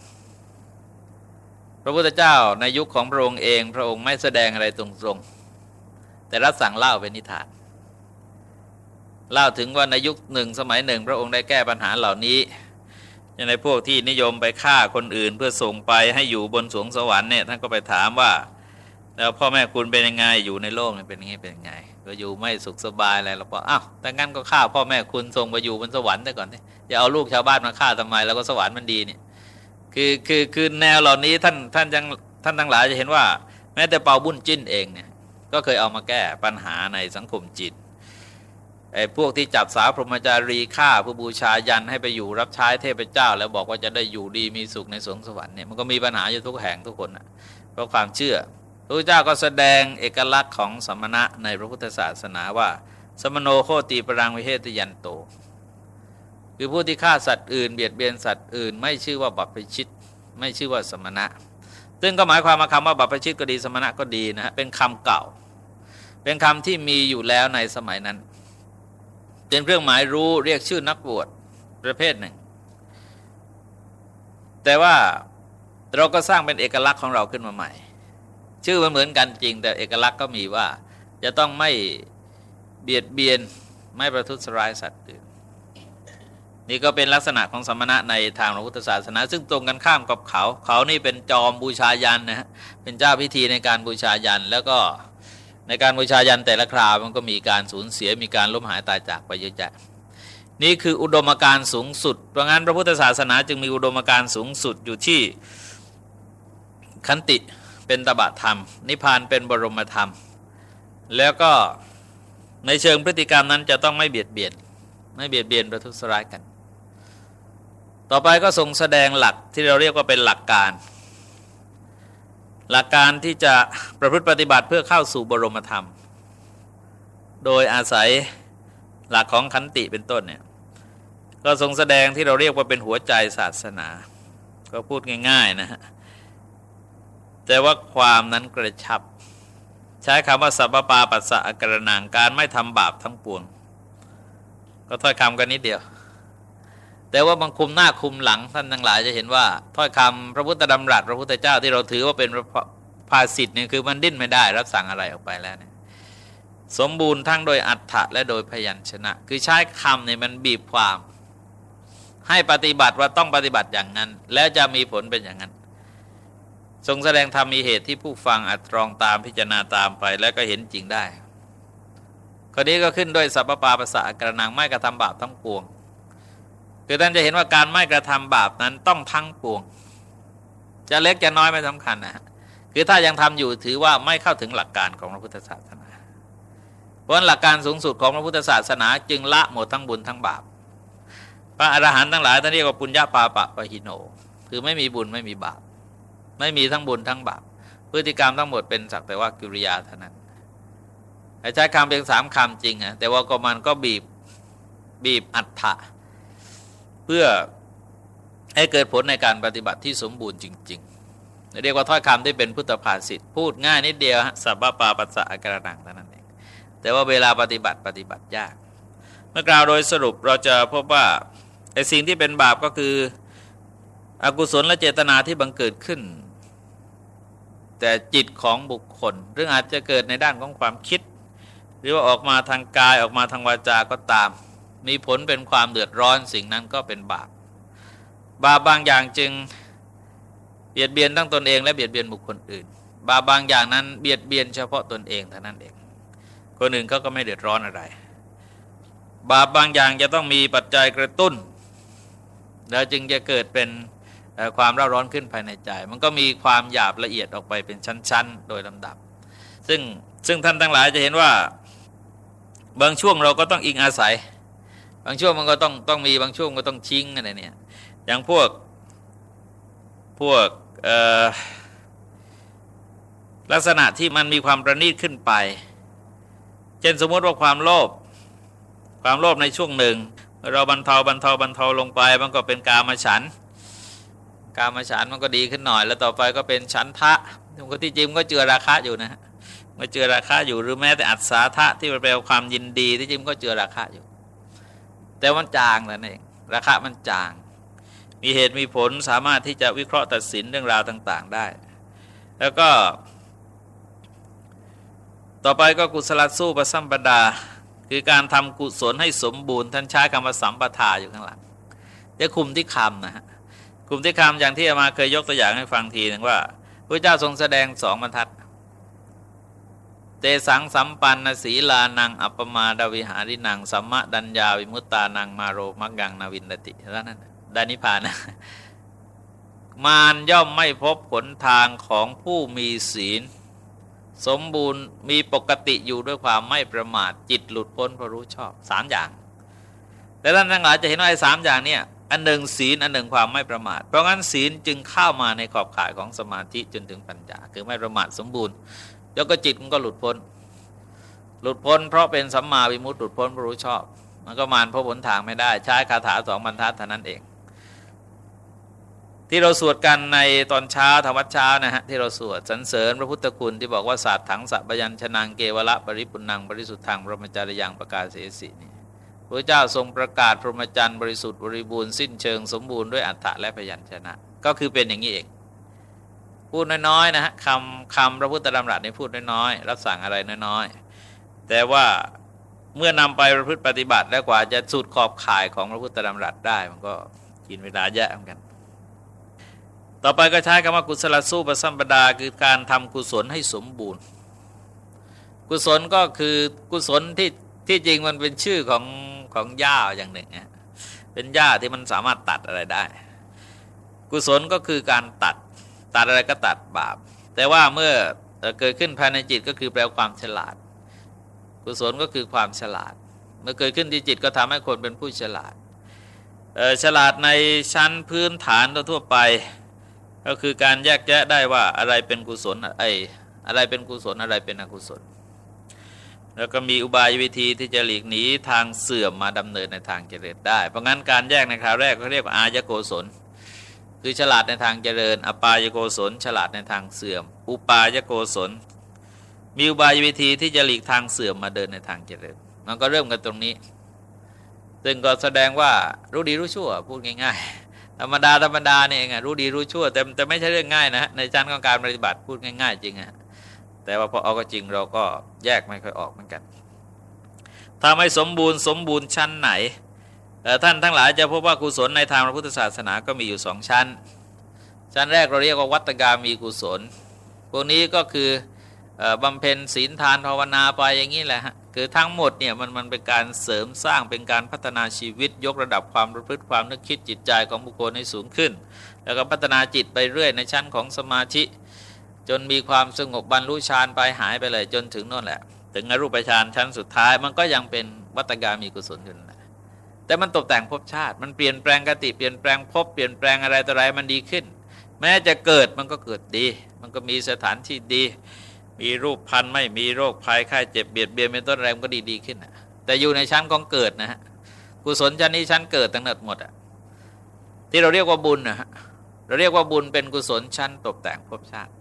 พระพุทธเจ้าในยุคของพระองค์เอง พระองค์ไม่แสดงอะไรตรงๆ แต่รับสั่งเล่าเป็นนิทาน เล่าถึงว่าในยุคหนึ่งสมัยหนึ่ง พระองค์ได้แก้ปัญหาเหล่านี้อย่างในพวกที่นิยมไปฆ่าคนอื่น เพื่อส่งไปให้อยู่บนสวงสวรรค์เนี่ยท่านก็ไปถามว่า แล้วพ่อแม่คุณเป็นยังไงอยู่ในโลกเป็นยังไงเป็นยังไง ก็อยู่ไม่สุขสบายอะไรเราบอกอ้าวแต่งั้นก็ฆ่าพ่อแม่คุณส่งไปอยู่บนสวรรค์ได้ก่อนเนี่ยอย่าเอาลูกชาวบ้านมาฆ่าทำไมแล้วก็สวรรค์มันดีเนี่ย คือคือคือแนวเหล่านี้ท่านท่านยังท่านทั้งหลายจะเห็นว่า แม้แต่เปาบุญจิ้นเองเนี่ยก็เคยเอามาแก้ปัญหาในสังคมจิตไอ้พวกที่จับสาวพรหมจารีฆ่าผู้บูชายันให้ไปอยู่รับใช้เทพเจ้า แล้วบอกว่าจะได้อยู่ดีมีสุขในสวงสวรรค์เนี่ยมันก็มีปัญหาอยู่ทุกแห่งทุกคนนะเพราะความเชื่อพระเจ้าก็แสดงเอกลักษณ์ของสมณะในพระพุทธศาสนาว่า สมโนโคตีปรังวิเฮตยันโต คือผู้ที่ฆ่าสัตว์อื่นเบียดเบียนสัตว์อื่น ไม่ชื่อว่าบัพพชิต ไม่ชื่อว่าสมณะ ซึ่งก็หมายความมาคำว่าบัพพชิตก็ดีสมณะก็ดีนะฮะเป็นคำเก่า เป็นคำที่มีอยู่แล้วในสมัยนั้นเป็นเครื่องหมายรู้เรียกชื่อนักบวชประเภทหนึ่ง แต่ว่าเราก็สร้างเป็นเอกลักษณ์ของเราขึ้นมาใหม่ ชื่อมันเหมือนกันจริง แต่เอกลักษณ์ก็มีว่า จะต้องไม่เบียดเบียนไม่ประทุษร้ายสัตว์อื่น นี่ก็เป็นลักษณะของสมณะในทางพระพุทธศาสนา ซึ่งตรงกันข้ามกับเขา เขานี่เป็นจอมบูชายันนะฮะเป็นเจ้าพิธีในการบูชายันแล้วก็ในการบูชายันแต่ละคราวมันก็มีการสูญเสียมีการล้มหายตายจากไปเยอะแยะนี่คืออุดมการณ์สูงสุด เพราะงั้นพระพุทธศาสนาจึงมีอุดมการณ์สูงสุดอยู่ที่ขันติเป็นตบะธรรม นิพพานเป็นบรมธรรม แล้วก็ในเชิงพฤติกรรมนั้นจะต้องไม่เบียดเบียน ไม่เบียดเบียนประทุษร้ายกัน ต่อไปก็ทรงแสดงหลักที่เราเรียกว่าเป็นหลักการ หลักการที่จะประพฤติปฏิบัติเพื่อเข้าสู่บรมธรรม โดยอาศัยหลักของขันติเป็นต้นเนี่ยก็ทรงแสดงที่เราเรียกว่าเป็นหัวใจศาสนา ก็พูดง่าย ๆ นะฮะแต่ว่าความนั้นกระชับ ใช้คำว่าสัพปาปัสสะกระนางการไม่ทำบาปทั้งปวง ก็ถ้อยคำกันนิดเดียว แต่ว่าบางคุมหน้าคุมหลังท่านทั้งหลายจะเห็นว่าถ้อยคำพระพุทธดำรัสพระพุทธเจ้าที่เราถือว่าเป็นภาสิทธิ์เนี่ยคือมันดิ้นไม่ได้ รับสั่งอะไรออกไปแล้วเนี่ยสมบูรณ์ทั้งโดยอัฏฐะและโดยพยัญชนะ คือใช้คำเนี่ยมันบีบความ ให้ปฏิบัติว่าต้องปฏิบัติอย่างนั้น แล้วจะมีผลเป็นอย่างนั้น ทรงแสดงธรรมมีเหตุที่ผู้ฟังอัตรองตามพิจารณาตามไปแล้วก็เห็นจริงได้ข้อนี้ก็ขึ้นด้วยสัพพปาภาษากระนังไม่กระทำบาปทั้งปวง คือท่านจะเห็นว่าการไม่กระทำบาปนั้นต้องทั้งปวง จะเล็กจะน้อยไม่สำคัญนะคือถ้ายังทำอยู่ถือว่าไม่เข้าถึงหลักการของพระพุทธศาสนา เพราะหลักการสูงสุดของพระพุทธศาสนา จึงละหมดทั้งบุญทั้งบาป พระอรหันต์ทั้งหลายท่านเรียกว่าปุญญาปาปะปะหิโน คือไม่มีบุญไม่มีบาป ไม่มีทั้งบุญทั้งบาป พฤติกรรมทั้งหมดเป็นสักแต่ว่ากิริยาเท่านั้นใช้คำเพียงสามคำจริงอะแต่ว่าก็มันก็บีบบีบอัฏฐะ เพื่อให้เกิดผลในการปฏิบัติที่สมบูรณ์จริงๆเรียกว่าถ้อยคำที่เป็นพุทธภาษิตพูดง่ายนิดเดียวสัพพปาปัสสะกระดังเท่านั้นเองแต่ว่าเวลาปฏิบัติปฏิบัติยาก เมื่อกล่าวโดยสรุปเราจะพบว่าไอ้สิ่งที่เป็นบาปก็คืออกุศลและเจตนาที่บังเกิดขึ้น แต่จิตของบุคคลเรื่องอาจจะเกิดในด้านของความคิด หรือว่าออกมาทางกายออกมาทางวาจาก็ตาม มีผลเป็นความเดือดร้อนสิ่งนั้นก็เป็นบาป บาปบางอย่างจึงเบียดเบียนทั้งตนเอง และเบียดเบียนบุคคลอื่น บาปบางอย่างนั้นเบียดเบียนเฉพาะตนเองเท่านั้นเอง คนอื่นเขาก็ไม่เดือดร้อนอะไร บาปบางอย่างจะต้องมีปัจจัยกระตุ้น แล้วจึงจะเกิดเป็นความร้าร้อนขึ้นภายในใจ มันก็มีความหยาบละเอียดออกไปเป็นชั้น ๆ โดยลำดับ ซึ่งซึ่งท่านทั้งหลายจะเห็นว่า บางช่วงเราก็ต้องอิงอาศัย บางช่วงมันก็ต้องต้องมีบางช่วงก็ต้องชิงอะไรเนี่ย อย่างพวกพวกลักษณะที่มันมีความประณีตขึ้นไป เช่นสมมติว่าความโลภความโลภในช่วงหนึ่ง เราบรรเทาบรรเทาบรรเทาลงไป มันก็เป็นกามฉันกามฉันมันก็ดีขึ้นหน่อย แล้วต่อไปก็เป็นฉันทะมันก็ที่จริงก็เจือราคาอยู่นะฮะมันเจือราคาอยู่หรือแม้แต่อัศาทะที่มันแปลความยินดีที่จริงก็เจือราคาอยู่ แต่มันจางนั่นเองราคามันจาง มีเหตุมีผลสามารถที่จะวิเคราะห์ตัดสินเรื่องราวต่าง ๆ ได้ แล้วก็ ต่อไปก็กุศลสู้ประสัมปดา คือการทำกุศลให้สมบูรณ์ท่านใช้คำว่าสัมปทาอยู่ข้างหลังจะคุมที่คำนะฮะคุมที่คำอย่างที่อามาเคยยกตัวอย่างให้ฟังทีหนึ่งว่าพระเจ้าทรงแสดงสองบรรทัด เตสังสัมปันนสีลานัง อัปมาดวิหารินังสัมมะดัญญาวิมุตตานังมาโรมักกังนาวินติแล้วนั้นดานิพานะมารย่อมไม่พบผลทางของผู้มีศีล สมบูรณ์มีปกติอยู่ด้วยความไม่ประมาทจิตหลุดพ้นพระรู้ชอบสามอย่างแต่ท่านทั้งหลายจะเห็นว่าไอ้สามอย่างเนี่ยอันหนึ่งศีลอันหนึ่งความไม่ประมาท เพราะงั้นศีลจึงเข้ามาในขอบข่ายของสมาธิจนถึงปัญญา คือไม่ประมาทสมบูรณ์ แล้วก็จิตมันก็หลุดพ้น หลุดพ้น เพราะเป็นสัมมาวิมุตติหลุดพ้นรู้ชอบ มันก็มานพระผลทางไม่ได้ ใช้คาถาสองบรรทัดเท่านั้นเอง ที่เราสวดกันในตอนเช้าธรรมวัเช้านะฮะที่เราสวดสรรเสริญพระพุทธคุณที่บอกว่าศาสตร์ถังสัพยัญชนะเกวละปริปุนังบริสุทธังพระมจารยังประกาศเสสีนี่พระเจ้าทรงประกาศพรหมจรรย์บริสุทธิ์บริบูรณ์สิ้นเชิงสมบูรณ์ด้วยอัฏฐะและพยัญชนะ ก็คือเป็นอย่างนี้เอง พูดน้อยๆนะฮะคำคำพระพุทธดำรัสนี่พูดน้อยๆรับสั่งอะไรน้อยๆแต่ว่าเมื่อนำไปประพฤติปฏิบัติ แล้วกว่าจะสุดขอบข่ายของพระพุทธดำรัสได้ มันก็กินเวลาเยอะเหมือนกัน ต่อไปก็ใช้คำว่ากุศลสู้ประสัมปดาคือการทำกุศลให้สมบูรณ์ กุศลก็คือกุศลที่ที่จริงมันเป็นชื่อของของหญ้าอย่างหนึ่งเป็นหญ้าที่มันสามารถตัดอะไรได้ กุศลก็คือการตัด ตัดอะไรก็ตัดบาป แต่ว่าเมื่อเกิดขึ้นภายในจิตก็คือแปลความฉลาด กุศลก็คือความฉลาด เมื่อเกิดขึ้นที่จิตก็ทำให้คนเป็นผู้ฉลาดฉลาดในชั้นพื้นฐานทั่วไป ก็คือการแยกแยะได้ว่าอะไรเป็นกุศลไออะไรเป็นกุศลอะไรเป็นอกุศล แล้วก็มีอุบายวิธีที่จะหลีกหนีทางเสื่อมมาดำเนินในทางเจริญได้ เพราะงั้นการแยกในคราวแรกเขาเรียกว่าอายโกศล คือฉลาดในทางเจริญ อปายโกศล ฉลาดในทางเสื่อม อุปายโกศล มีอุบายวิธีที่จะหลีกทางเสื่อมมาเดินในทางเจริญ มันก็เริ่มกันตรงนี้ ซึ่งก็แสดงว่ารู้ดีรู้ชั่ว พูดง่ายๆ ธรรมดาธรรมดาเนี่ยเองรู้ดีรู้ชั่ว แต่แต่ไม่ใช่เรื่องง่ายนะในชั้นของการปฏิบัติพูดง่าย ๆ จริงอะแต่ว่าพอเอาก็จริงเราก็แยกไม่ค่อยออกเหมือนกันถ้าไม่สมบูรณ์สมบูรณ์ชั้นไหน ท่านทั้งหลายจะพบว่ากุศลในทางพระพุทธศาสนาก็มีอยู่สองชั้น ชั้นแรกเราเรียกว่าวัตกามีกุศล พวกนี้ก็คือบำเพ็ญศีลทานภาวนาไปอย่างนี้แหละฮะคือทั้งหมดเนี่ยมันมันเป็นการเสริมสร้างเป็นการพัฒนาชีวิตยกระดับความประพฤติความนึกคิดจิตใจของบุคคลให้สูงขึ้น แล้วก็พัฒนาจิตไปเรื่อยในชั้นของสมาธิ จนมีความสงบบรรลุฌานไปหายไปเลยจนถึงนั่นแหละ ถึงอรูปฌานชั้นสุดท้ายมันก็ยังเป็นวัตกามีกุศลอยู่นะ แต่มันตกแต่งภพชาติ มันเปลี่ยนแปลงกติเปลี่ยนแปลงภพเปลี่ยนแปลงอะไรต่ออะไรมันดีขึ้น แม้จะเกิดมันก็เกิดดี มันก็มีสถานที่ดี มีรูปพันธุ์ไม่มีโรคภัยไข้เจ็บเบียดเบียนเป็นต้นแรงก็ดีดีขึ้นนะแต่อยู่ในชั้นของเกิดนะฮะกุศลชั้นนี้ชั้นเกิดตั้งแต่หมดอะที่เราเรียกว่าบุญนะฮะเราเรียกว่าบุญเป็นกุศลชั้นตกแต่งภพชาติ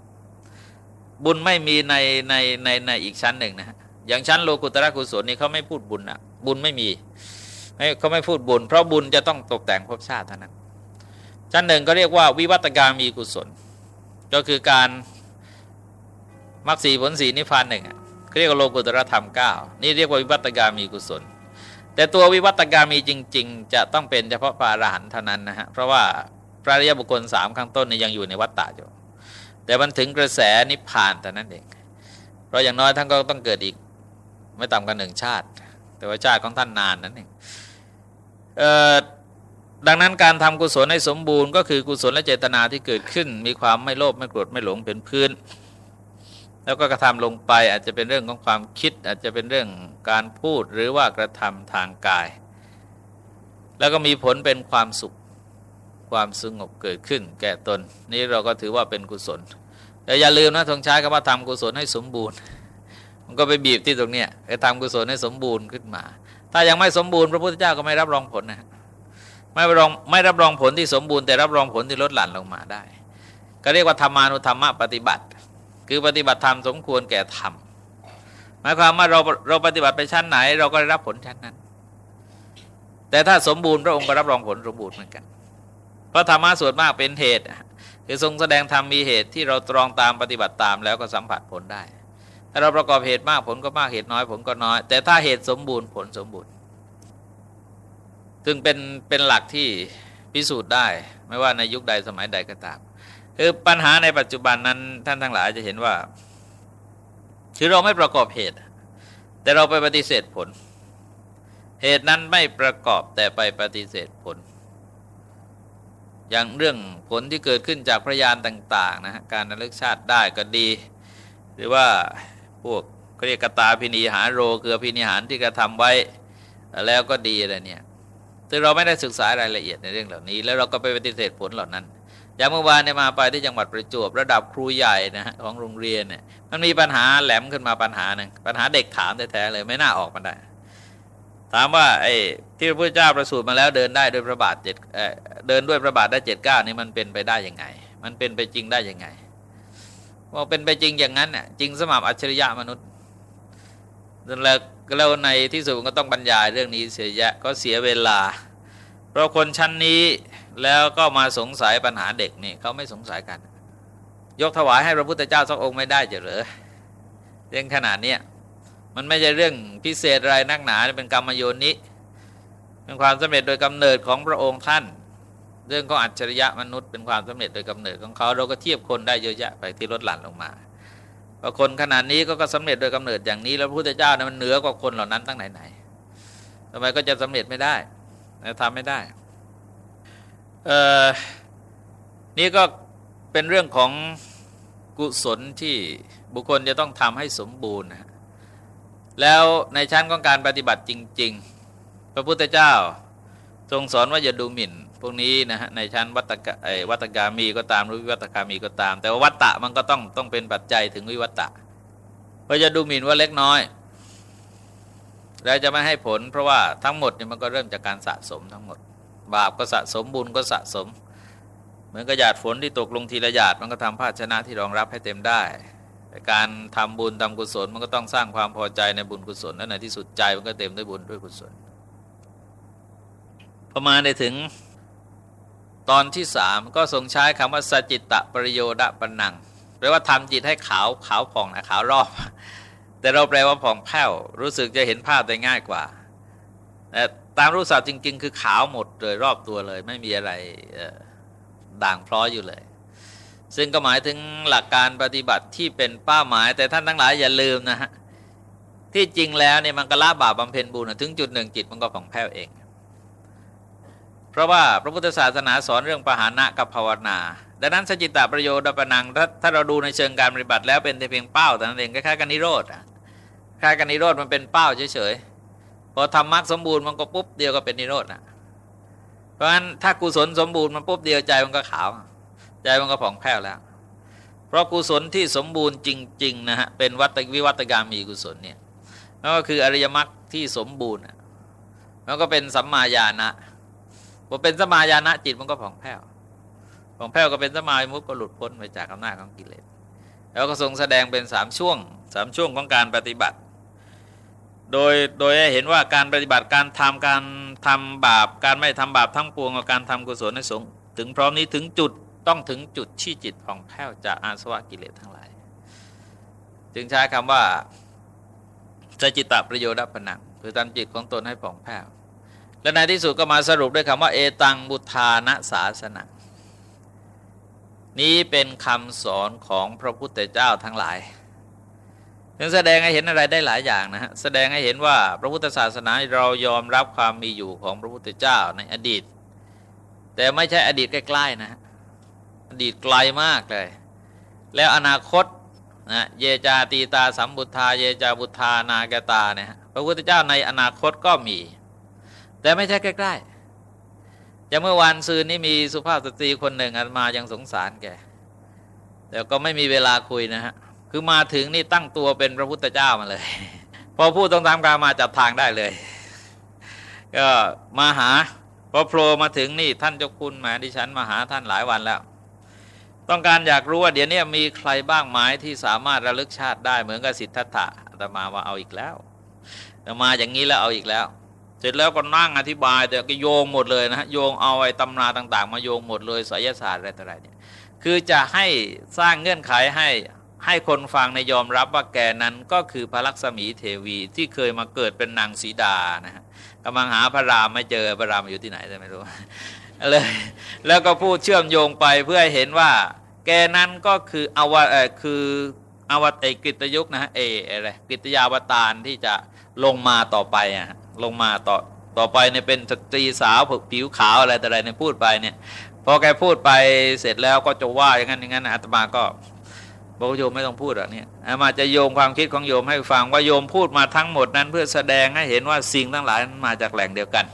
บุญไม่มีในในในในอีกชั้นหนึ่งนะฮะอย่างชั้นโลกุตระกุศลนี่เขาไม่พูดบุญอะบุญไม่มี ไม่เขาไม่พูดบุญ เพราะบุญจะต้องตกแต่งภพชาติเท่านั้นชั้นหนึ่งก็เรียกว่าวิวัตกามีกุศล ก็คือการมรรคสีผลสีนิพพานหนึ่งเรียกว่าโลกุตรธรรมเก้านี่เรียกว่าวิวัตกามีกุศล แต่ตัววิวัตกามีจริง ๆ จะต้องเป็นเฉพาะปารหันเท่านั้นนะฮะเพราะว่าพระริยบุคคลสามข้างต้นนี่ยังอยู่ในวัตตะอยู่แต่มันถึงกระแสนิพพานแต่นั้นเอง เพราะอย่างน้อยท่านก็ต้องเกิดอีก ไม่ต่ำกว่าหนึ่งชาติ แต่ว่าชาติของท่านนานนั้นเอง ดังนั้นการทำกุศลให้สมบูรณ์ก็คือกุศลและเจตนาที่เกิดขึ้น มีความไม่โลภไม่โกรธไม่หลงเป็นพื้น แล้วก็กระทำลงไปอาจจะเป็นเรื่องของความคิด อาจจะเป็นเรื่องการพูดหรือว่ากระทำทางกาย แล้วก็มีผลเป็นความสุขความสงบเกิดขึ้น แก่ตน นี้เราก็ถือว่าเป็นกุศล แต่อย่าลืมนะทงใช้คำว่าทำกุศลให้สมบูรณ์ มันก็ไปบีบที่ตรงเนี้ยไปทำกุศลให้สมบูรณ์ขึ้นมา ถ้ายังไม่สมบูรณ์พระพุทธเจ้าก็ไม่รับรองผลนะไม่รับรองไม่รับรองผลที่สมบูรณ์แต่รับรองผลที่ลดหลั่นลงมาได้ ก็เรียกว่าธรรมานุธรรมะปฏิบัติ คือปฏิบัติธรรมสมควรแก่ธรรมหมายความว่าเราเราปฏิบัติไปชั้นไหน เราก็ได้รับผลชั้นนั้น แต่ถ้าสมบูรณ์พระองค์ก็รับรองผลสมบูรณ์เหมือนกันเพราะธรรมะส่วนมากเป็นเหตุคือทรงแสดงธรรมมีเหตุที่เราตรองตามปฏิบัติตามแล้วก็สัมผัสผลได้ ถ้าเราประกอบเหตุมากผลก็มากเหตุน้อยผลก็น้อย แต่ถ้าเหตุสมบูรณ์ผลสมบูรณ์ ซึ่งเป็นเป็นหลักที่พิสูจน์ได้ ไม่ว่าในยุคใดสมัยใดก็ตามคือปัญหาในปัจจุบันนั้นท่านทั้งหลายจะเห็นว่าคือเราไม่ประกอบเหตุ แต่เราไปปฏิเสธผล เหตุนั้นไม่ประกอบแต่ไปปฏิเสธผล อย่างเรื่องผลที่เกิดขึ้นจากพระยานต่าง ๆ นะฮะการระลึกชาติได้ก็ดี หรือว่า พวกเรียกกตาพินิหารโรเกือพินิหารที่กระทำไว้แล้วก็ดีอะไรเนี่ยแต่เราไม่ได้ศึกษารายละเอียดในเรื่องเหล่านี้ แล้วเราก็ไปปฏิเสธผลเหล่านั้น อย่างเมื่อวานเนี่ยมาไปที่จังหวัดประจวบระดับครูใหญ่นะฮะของโรงเรียนเนี่ยมันมีปัญหาแหลมขึ้นมาปัญหาหนึ่งปัญหาเด็กถามแท้ๆเลยไม่น่าออกมาได้ ถามว่าไอ้ที่พระพุทธเจ้าประสูติมาแล้วเดินได้ด้วยพระบาทเจ็ดเดินด้วยพระบาทได้เจ็ดเก้านี่มันเป็นไปได้ยังไง มันเป็นไปจริงได้ยังไง ว่าเป็นไปจริงอย่างนั้นเนี่ยจริงสมับอัจฉริยะมนุษย์แล้วแล้วในที่สุดก็ต้องบรรยายเรื่องนี้เสียยะก็เสียเวลา เพราะคนชั้นนี้แล้วก็มาสงสัยปัญหาเด็กนี่เขาไม่สงสัยกัน ยกถวายให้พระพุทธเจ้าสักองค์ไม่ได้จะเหรอเรื่องขนาดนี้มันไม่ใช่เรื่องพิเศษอะไรนักหนาเป็นกรรมโยนิเป็นความสำเร็จโดยกำเนิดของพระองค์ท่าน เรื่องของอัจฉริยะมนุษย์เป็นความสำเร็จโดยกำเนิดของเขาเราก็เทียบคนได้เยอะแยะไปที่ลดหลั่นลงมาพอคนขนาดนี้ก็ก็สำเร็จโดยกำเนิดอย่างนี้แล้วพระพุทธเจ้าเนี่ยมันเหนือกว่าคนเหล่านั้นตั้งไหนไหนทำไมก็จะสำเร็จไม่ได้ทำไม่ได้เออนี่ก็เป็นเรื่องของกุศลที่บุคคลจะต้องทำให้สมบูรณ์นะแล้วในชั้นของการปฏิบัติจริง ๆ พระพุทธเจ้าทรงสอนว่าอย่าดูหมิ่น วกนี้นะฮะในชั้นวัตกะวัตกามีก็ตามหรือวิวัตกามีก็ตาม แต่ว่าวัตตะมันก็ต้องต้องเป็นปัจจัยถึงวิวัตตะเพราะจะดูหมิ่นว่าเล็กน้อย แล้วจะไม่ให้ผล เพราะว่าทั้งหมดเนี่ยมันก็เริ่มจากการสะสมทั้งหมด บาปก็สะสมบุญก็สะสม เหมือนกระหยาดฝนที่ตกลงทีละหยาดมันก็ทำภาชนะที่รองรับให้เต็มได้แต่การทำบุญทำกุศลมันก็ต้องสร้างความพอใจในบุญกุศลและในที่สุดใจมันก็เต็มด้วยบุญด้วยกุศลพอมาได้ถึง ตอนที่สามก็ทรงใช้คำว่าสจิตตะประโยดะปนังแปลว่าทำจิตให้ขาวขาวผ่องนะขาวรอบ แต่เราแปลว่าผ่องแผ้ว รู้สึกจะเห็นภาพได้ง่ายกว่าแต่ตามรู้สั์จริง ๆ คือขาวหมดเลยรอบตัวเลย ไม่มีอะไรด่างพร้อยอยู่เลย ซึ่งก็หมายถึงหลักการปฏิบัติที่เป็นเป้าหมาย แต่ท่านทั้งหลายอย่าลืมนะฮะที่จริงแล้วเนี่ยมันก็ละบาปบำเพ็ญบุญถึงจุดหนึ่งจิตมันก็ผ่องแผ้วเอง เพราะว่าพระพุทธศาสนาสอนเรื่องปหานะกับภาวนา ดังนั้นสจิตตประโยชน์ปนังถ้าถ้าเราดูในเชิงการปฏิบัติแล้วเป็นแต่เพียงเป้าแต่นั้นเองคล้ายๆกันนิโรธคล้ายกันนิโรธมันเป็นเป้าเฉยๆพอทำมรรคสมบูรณ์มันก็ปุ๊บเดียวก็เป็นนิโรธนะเพราะฉะนั้นถ้ากุศลสมบูรณ์มันปุ๊บเดียวใจมันก็ขาว ใจมันก็ผ่องแผ้วแล้ว เพราะกุศลที่สมบูรณ์จริง ๆ นะฮะเป็นวัตวิวัตกรรมมีกุศลเนี่ยนั่นก็คืออริยมรรคที่สมบูรณ์แล้วก็เป็นสัมมาญาณะ พอเป็นสมาญาณะจิตมันก็ผ่องแผ้วผ่องแผ้วก็เป็นสมามุตก็หลุดพ้นไปจากอำนาจของกิเลสแล้วก็ทรงแสดงเป็นสามช่วงสามช่วงของการปฏิบัติ โดยโดยเห็นว่าการปฏิบัติการทำการทำบาป การไม่ทำบาปทั้งปวงกับการทำกุศลในสงถึงพร้อมนี้ถึงจุดต้องถึงจุดที่จิตผ่องแผ้วจากอาสวะกิเลสทั้งหลาย จึงใช้คำว่าสจิตตประโยชน์ปนังคือทำจิตของตนให้ผ่องแผ้ว และในที่สุดก็มาสรุปด้วยคำว่า เอตังบุทานะศาสนานี้เป็นคำสอนของพระพุทธเจ้าทั้งหลายถึงแสดงให้เห็นอะไรได้หลายอย่างนะฮะ แสดงให้เห็นว่าพระพุทธศาสนาเรายอมรับความมีอยู่ของพระพุทธเจ้าในอดีต แต่ไม่ใช่อดีตใกล้ๆนะ อดีตไกลมากเลย แล้วอนาคตนะเยจาตีตาสัมบุทธา เยจาบุทธานากตาเนี่ยพระพุทธเจ้าในอนาคตก็มี แต่ไม่ใช่ใกล้ ๆ อย่างเมื่อวานซืนนี้มีสุภาพสตรีคนหนึ่งอันมายังสงสารแกแต่ก็ไม่มีเวลาคุยนะฮะ คือมาถึงนี่ตั้งตัวเป็นพระพุทธเจ้ามาเลย พอพูดตรงตามการมาจับทางได้เลย ก็มาหาพอโผล่มาถึงนี่ท่านเจ้าคุณมาดิฉันมาหาท่านหลายวันแล้ว ต้องการอยากรู้ว่าเดี๋ยวนี้มีใครบ้างไหมที่สามารถระลึกชาติได้เหมือนกับสิทธัตถะแต่มาว่าเอาอีกแล้วแต่มาอย่างนี้แล้วเอาอีกแล้ว สร็จแล้วก็นั่งอธิบาย แต่ก็โยงหมดเลยนะโยงเอาไอ้ตำราต่าง ๆ มาโยงหมดเลยไสยศาสตร์อะไรต่ออะไรเนี่ยคือจะให้สร้างเงื่อนไขให้ให้คนฟังในยอมรับว่าแกนั้นก็คือพระลักษมีเทวีที่เคยมาเกิดเป็นนางสีดานะฮะกำลังหาพระรามไม่เจอพระรามอยู่ที่ไหนแต่ไม่รู้เลยแล้วก็พูดเชื่อมโยงไปเพื่อให้เห็นว่า แกนั้นก็คืออวเออคืออวตเอกฤตยุคนะฮะเออะไรกฤตยาวตารที่จะลงมาต่อไปอะ ลงมาต่อต่อไปเนี่ยเป็นสตรีสาวผิวขาวอะไรแต่อะไรเนี่ยพูดไปเนี่ยพอแกพูดไปเสร็จแล้วก็จะว่าอย่างนั้นอย่างนั้นอาตมาก็บอกโยมไม่ต้องพูดหรอกเนี่ยอามาจะโยมความคิดของโยมให้ฟังว่าโยมพูดมาทั้งหมดนั้น เพื่อแสดงให้เห็นว่าสิ่งทั้งหลายมาจากแหล่งเดียวกัน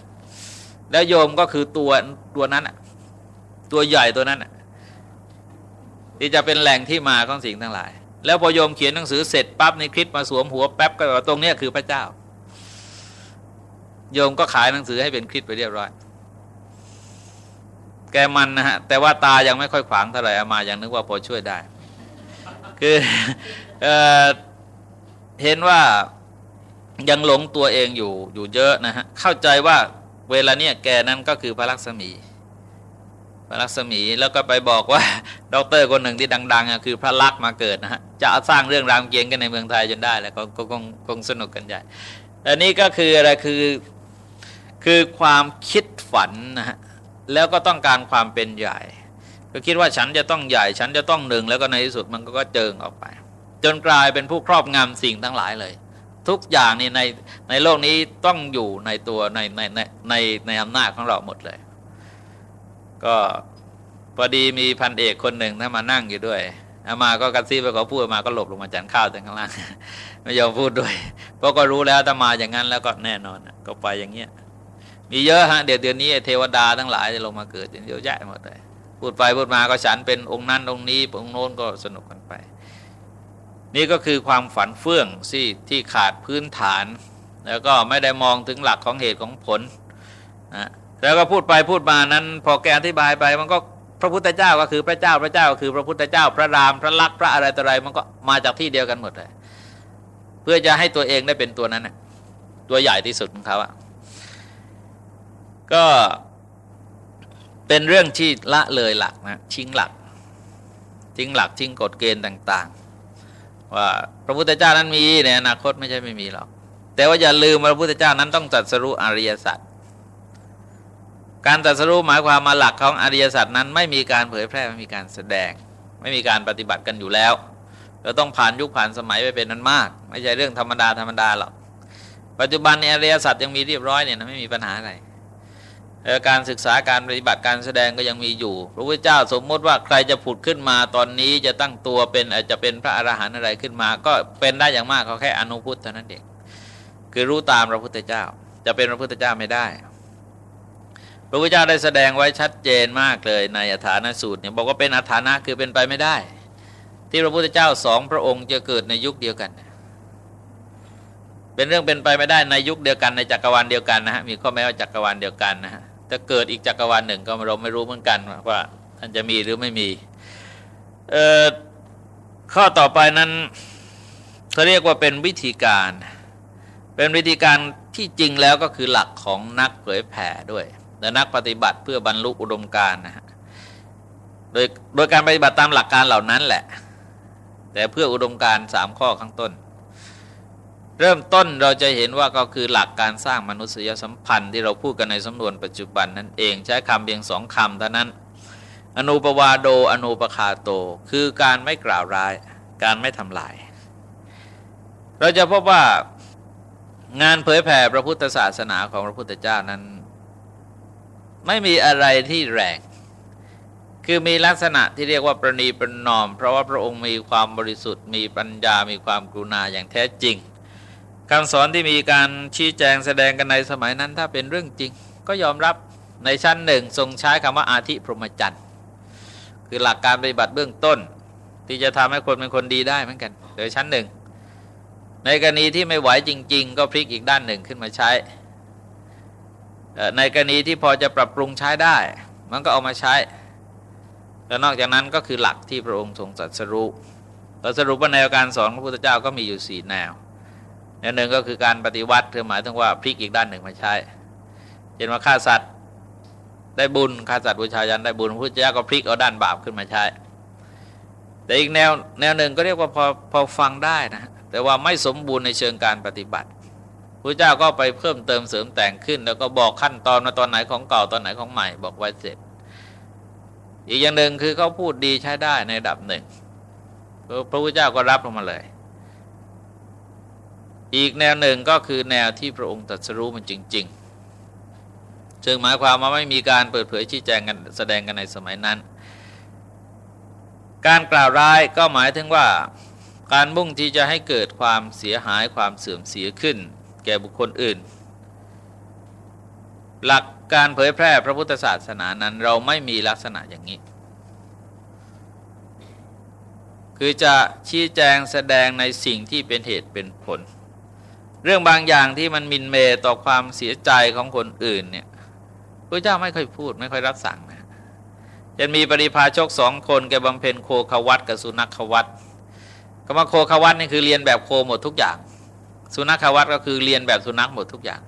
แล้วโยมก็คือตัวตัวนั้นตัวใหญ่ตัวนั้นที่จะเป็นแหล่งที่มาของสิ่งทั้งหลาย แล้วพอโยมเขียนหนังสือเสร็จปั๊บในคลิปมาสวมหัวแป๊บก็ตรงนี้คือพระเจ้า โยมก็ขายหนังสือให้เป็นคริสไปเรียบร้อย แกมันนะฮะ แต่ว่าตายังไม่ค่อยขวางเท่าไหร่อามายังนึกว่าพอช่วยได้ คือเอเห็นว่ายังหลงตัวเองอยู่อยู่เยอะนะฮะ เข้าใจว่าเวลาเนี้ยแกนั้นก็คือพระลักษมีพระลักษมีแล้วก็ไปบอกว่าด็อกเตอร์คนหนึ่งที่ดังๆคือพระลักษมณ์มาเกิดนะฮะจะสร้างเรื่องรามเกียรติ์กันในเมืองไทยจนได้แล้วก็คงคงสนุกกันใหญ่อันนี้ก็คืออะไรคือ คือความคิดฝันนะฮะแล้วก็ต้องการความเป็นใหญ่ ก็คิดว่าฉันจะต้องใหญ่ ฉันจะต้องหนึ่ง แล้วก็ในที่สุดมันก็เจิงออกไป จนกลายเป็นผู้ครอบงำสิ่งทั้งหลายเลย ทุกอย่างนี่ในในโลกนี้ต้องอยู่ในตัวในในในในในอำนาจของเราหมดเลย ก็พอดีมีพันเอกคนหนึ่งถ้ามานั่งอยู่ด้วยอามาก็กระซิบไปเขาพูดมาก็หลบลงมาจันข้าวจากข้างล่างไม่ยอมพูดด้วย เพราะก็รู้แล้วถ้ามาอย่างนั้นแล้วก็แน่นอนก็ไปอย่างเงี้ย มีเยอะฮะเดี๋ยวเดือนนี้เทวดาทั้งหลายจะลงมาเกิดเยอะแยะหมดเลยพูดไปพูดมาก็ฉันเป็นองค์นั้นองค์นี้องค์โน้นก็สนุกกันไป นี่ก็คือความฝันเฟื่องที่ที่ขาดพื้นฐาน แล้วก็ไม่ได้มองถึงหลักของเหตุของผลนะแล้วก็พูดไปพูดมานั้น พอแกอธิบายไปมันก็พระพุทธเจ้าก็คือพระเจ้าพระเจ้าก็คือพระพุทธเจ้าพระรามพระลักษณ์พระอะไรต่ออะไรมันก็มาจากที่เดียวกันหมดเลยเพื่อจะให้ตัวเองได้เป็นตัวนั้นตัวใหญ่ที่สุดของเขาอะ ก็เป็นเรื่องที่ละเลยหลักนะชิงหลักทิ้งหลักทิ้งกฎเกณฑ์ต่าง ๆ ว่าพระพุทธเจ้านั้นมีในอนาคตไม่ใช่ไม่มีหรอกแต่ว่าอย่าลืมพระพุทธเจ้านั้นต้องจัดสรุอริยสัจการตรัสรู้หมายความมาหลักของอริยสัจนั้น ไม่มีการเผยแพร่ไม่มีการแสดง ไม่มีการปฏิบัติกันอยู่แล้วเราต้องผ่านยุคผ่านสมัยไปเป็นนั้นมาก ไม่ใช่เรื่องธรรมดาธรรมดาหรอกปัจจุบันในอริยสัจยังมีเรียบร้อยเนี่ยนะไม่มีปัญหาอะไร การศึกษาการปฏิบัติการแสดงก็ยังมีอยู่ พระพุทธเจ้าสมมติว่าใครจะผุดขึ้นมาตอนนี้จะตั้งตัวเป็นอาจจะเป็นพระอรหันต์อะไรขึ้นมา ก็เป็นได้อย่างมากเขาแค่อนุพุทธเท่านั้นเองคือรู้ตามพระพุทธเจ้า จะเป็นพระพุทธเจ้าไม่ได้ พระพุทธเจ้าได้แสดงไว้ชัดเจนมากเลยในอัฐานสูตรเนี่ยบอกว่าเป็นอัฐานะคือเป็นไปไม่ได้ ที่พระพุทธเจ้าสองพระองค์จะเกิดในยุคเดียวกัน เป็นเรื่องเป็นไปไม่ได้ในยุคเดียวกันในจักรวาลเดียวกันนะฮะมีข้อแม้ว่าจักรวาลเดียวกันนะฮะ จะเกิดอีกจักรวาลหนึ่งก็เราไม่รู้เหมือนกันว่าท่านจะมีหรือไม่มีข้อต่อไปนั้นเขาเรียกว่าเป็นวิธีการ เป็นวิธีการที่จริงแล้วก็คือหลักของนักเผยแผ่ด้วย และนักปฏิบัติเพื่อบรรลุอุดมการนะฮะโดยโดยการปฏิบัติตามหลักการเหล่านั้นแหละ แต่เพื่ออุดมการสามข้อข้างต้น เริ่มต้นเราจะเห็นว่าก็คือหลักการสร้างมนุษยสัมพันธ์ที่เราพูดกันในสำนวนปัจจุบันนั่นเองใช้คำเพียงสองคำเท่านั้น อนุปวาโดอนุปคาโต คือการไม่กล่าวร้าย การไม่ทำลาย เราจะพบว่างานเผยแผ่พระพุทธศาสนาของพระพุทธเจ้านั้น ไม่มีอะไรที่แรงคือมีลักษณะที่เรียกว่าประนีประนอม เพราะว่าพระองค์มีความบริสุทธิ์มีปัญญามีความกรุณาอย่างแท้จริง คำสอนที่มีการชี้แจงแสดงกันในสมัยนั้น ถ้าเป็นเรื่องจริง ก็ยอมรับในชั้นหนึ่งทรงใช้คำว่าอาธิพรหมจรรย์คือหลักการปฏิบัติเบื้องต้น ที่จะทำให้คนเป็นคนดีได้เหมือนกันโดยชั้นหนึ่งในกรณีที่ไม่ไหวจริง ๆ ก็พลิกอีกด้านหนึ่งขึ้นมาใช้ ในกรณีที่พอจะปรับปรุงใช้ได้ มันก็เอามาใช้ แล้วนอกจากนั้นก็คือหลักที่พระองค์ทรงตรัสรู้ตรัสรู้ว่าแนวการสอนพระพุทธเจ้าก็มีอยู่สี่แนว แนวหนึ่งก็คือการปฏิวัติคือหมายถึงว่าพลิกอีกด้านหนึ่งมาใช้เช่นว่าฆ่าสัตว์ได้บุญฆ่าสัตว์บูชายันได้บุญพระพุทธเจ้าก็พลิกเอาด้านบาปขึ้นมาใช้ แต่อีกแนวแนวหนึ่งก็เรียกว่าพอพอฟังได้นะแต่ว่าไม่สมบูรณ์ในเชิงการปฏิบัติพระเจ้าก็ไปเพิ่มเติมเสริมแต่งขึ้น แล้วก็บอกขั้นตอนมาตอนไหนของเก่าตอนไหนของใหม่ บอกไว้เสร็จ อีกอย่างหนึ่งคือเขาพูดดีใช้ได้ในระดับหนึ่งพระพุทธเจ้าก็รับลงมาเลย อีกแนวหนึ่งก็คือแนวที่พระองค์ตรัสรู้มันจริงๆซึ่งหมายความว่าไม่มีการเปิดเผยชี้แจงกันแสดงกันในสมัยนั้น การกล่าวร้ายก็หมายถึงว่า การมุ่งที่จะให้เกิดความเสียหายความเสื่อมเสียขึ้น แก่บุคคลอื่น หลักการเผยแพร่พระพุทธศาสนานั้นเราไม่มีลักษณะอย่างนี้คือจะชี้แจงแสดงในสิ่งที่เป็นเหตุเป็นผล เรื่องบางอย่างที่มันมินเมต่อความเสียใจของคนอื่นเนี่ยพระเจ้าไม่ค่อยพูดไม่ค่อยรับสั่งนะจะมีปริพาชกสองคนแกบำเพ็ญโคขวัตกับสุนัขขวัตคำว่าโคขวัตนี่คือเรียนแบบโคหมดทุกอย่าง สุนัขวัตก็คือเรียนแบบสุนัขหมดทุกอย่าง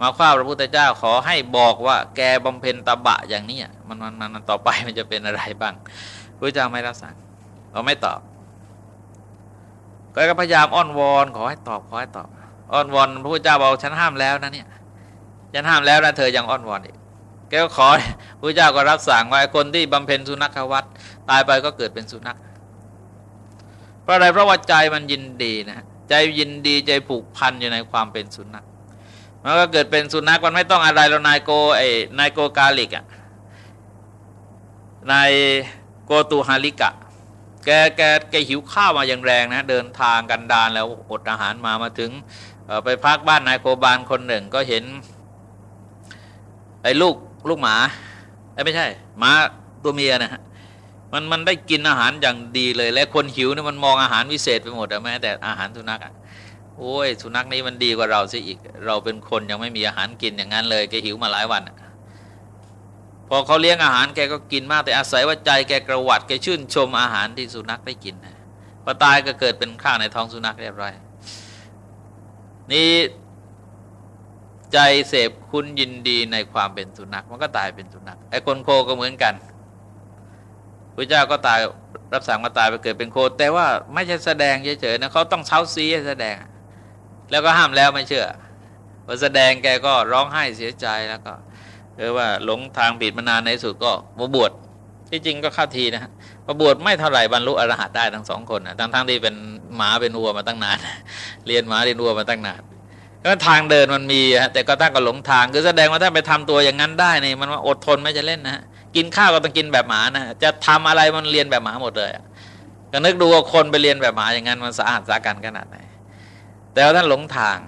มาคว้าพระพุทธเจ้าขอให้บอกว่า แกบำเพ็ญตบะอย่างนี้มันมันมันต่อไปมันจะเป็นอะไรบ้างพระเจ้าไม่รับสั่งเราไม่ตอบก็พยายามอ้อนวอนขอให้ตอบขอให้ตอบ อ้อนวอนพระพุทธเจ้าบอกฉันห้ามแล้วนะเนี่ยฉันห้ามแล้วนะเธอยังอ้อนวอนอีกแกก็ขอพระเจ้าก็รับสั่งว่าคนที่บำเพ็ญสุนัขวัตตายไปก็เกิดเป็นสุนัข เพราะอะไรเพราะว่าใจมันยินดีนะใจยินดีใจผูกพันอยู่ในความเป็นสุนัขมันก็เกิดเป็นสุนัขมันไม่ต้องอะไรแล้วนายโกไอ้นายโกกาลิกอะนายโกตูฮาลิกะ แกแกแกหิวข้าวมาอย่างแรงนะ เดินทางกันดานแล้วอดอาหารมามาถึง ไปพักบ้านนายโกบาลคนหนึ่งก็เห็น ไอ้ลูกลูกหมาไอ้ไม่ใช่หมาตัวเมียนะฮะมันมันได้กินอาหารอย่างดีเลย และคนหิวเนี่ยมันมองอาหารวิเศษไปหมดอะแม้แต่อาหารสุนัขอะโอ้ยสุนัขนี้มันดีกว่าเราสิอีก เราเป็นคนยังไม่มีอาหารกินอย่างนั้นเลยแกหิวมาหลายวันพอเขาเลี้ยงอาหารแกก็กินมากแต่อาศัยว่าใจแกกระวัดแกชื่นชมอาหารที่สุนัขได้กินพอตายก็เกิดเป็นข้าในท้องสุนัขเรียบร้อย นี่ใจเสพคุณยินดีในความเป็นสุนัขมันก็ตายเป็นสุนัขไอ้คนโคก็เหมือนกันพระเจ้าก็ตายรับสั่งมาตายไปเกิดเป็นโค แต่ว่าไม่ใช่แสดงเฉยๆนะเขาต้องเช้าซีแสดง แล้วก็ห้ามแล้วไม่เชื่อพอแสดงแกก็ร้องไห้เสียใจแล้วก็เออว่าหลงทางผิดมานานในสุดก็มาบวชที่จริงก็เข้าทีนะฮะ มาบวชไม่เท่าไหร่บรรลุอรหัตได้ทั้งสองคนนะทั้งทั้งที่เป็นหมาเป็นวัวมาตั้งนาน เรียนหมาเรียนวัวมาตั้งนานก็ทางเดินมันมีฮะแต่ก็ตั้งก็หลงทางคือแสดงว่าถ้าไปทำตัวอย่างนั้นได้นี่มันอดทนไม่จะเล่นนะฮะกินข้าวก็ต้องกินแบบหมานะจะทำอะไรมันเรียนแบบหมาหมดเลยก็นึกดูว่าคนไปเรียนแบบหมาอย่างนั้นมันสะอาดสากันขนาดไหนแต่ว่าท่านหลงทาง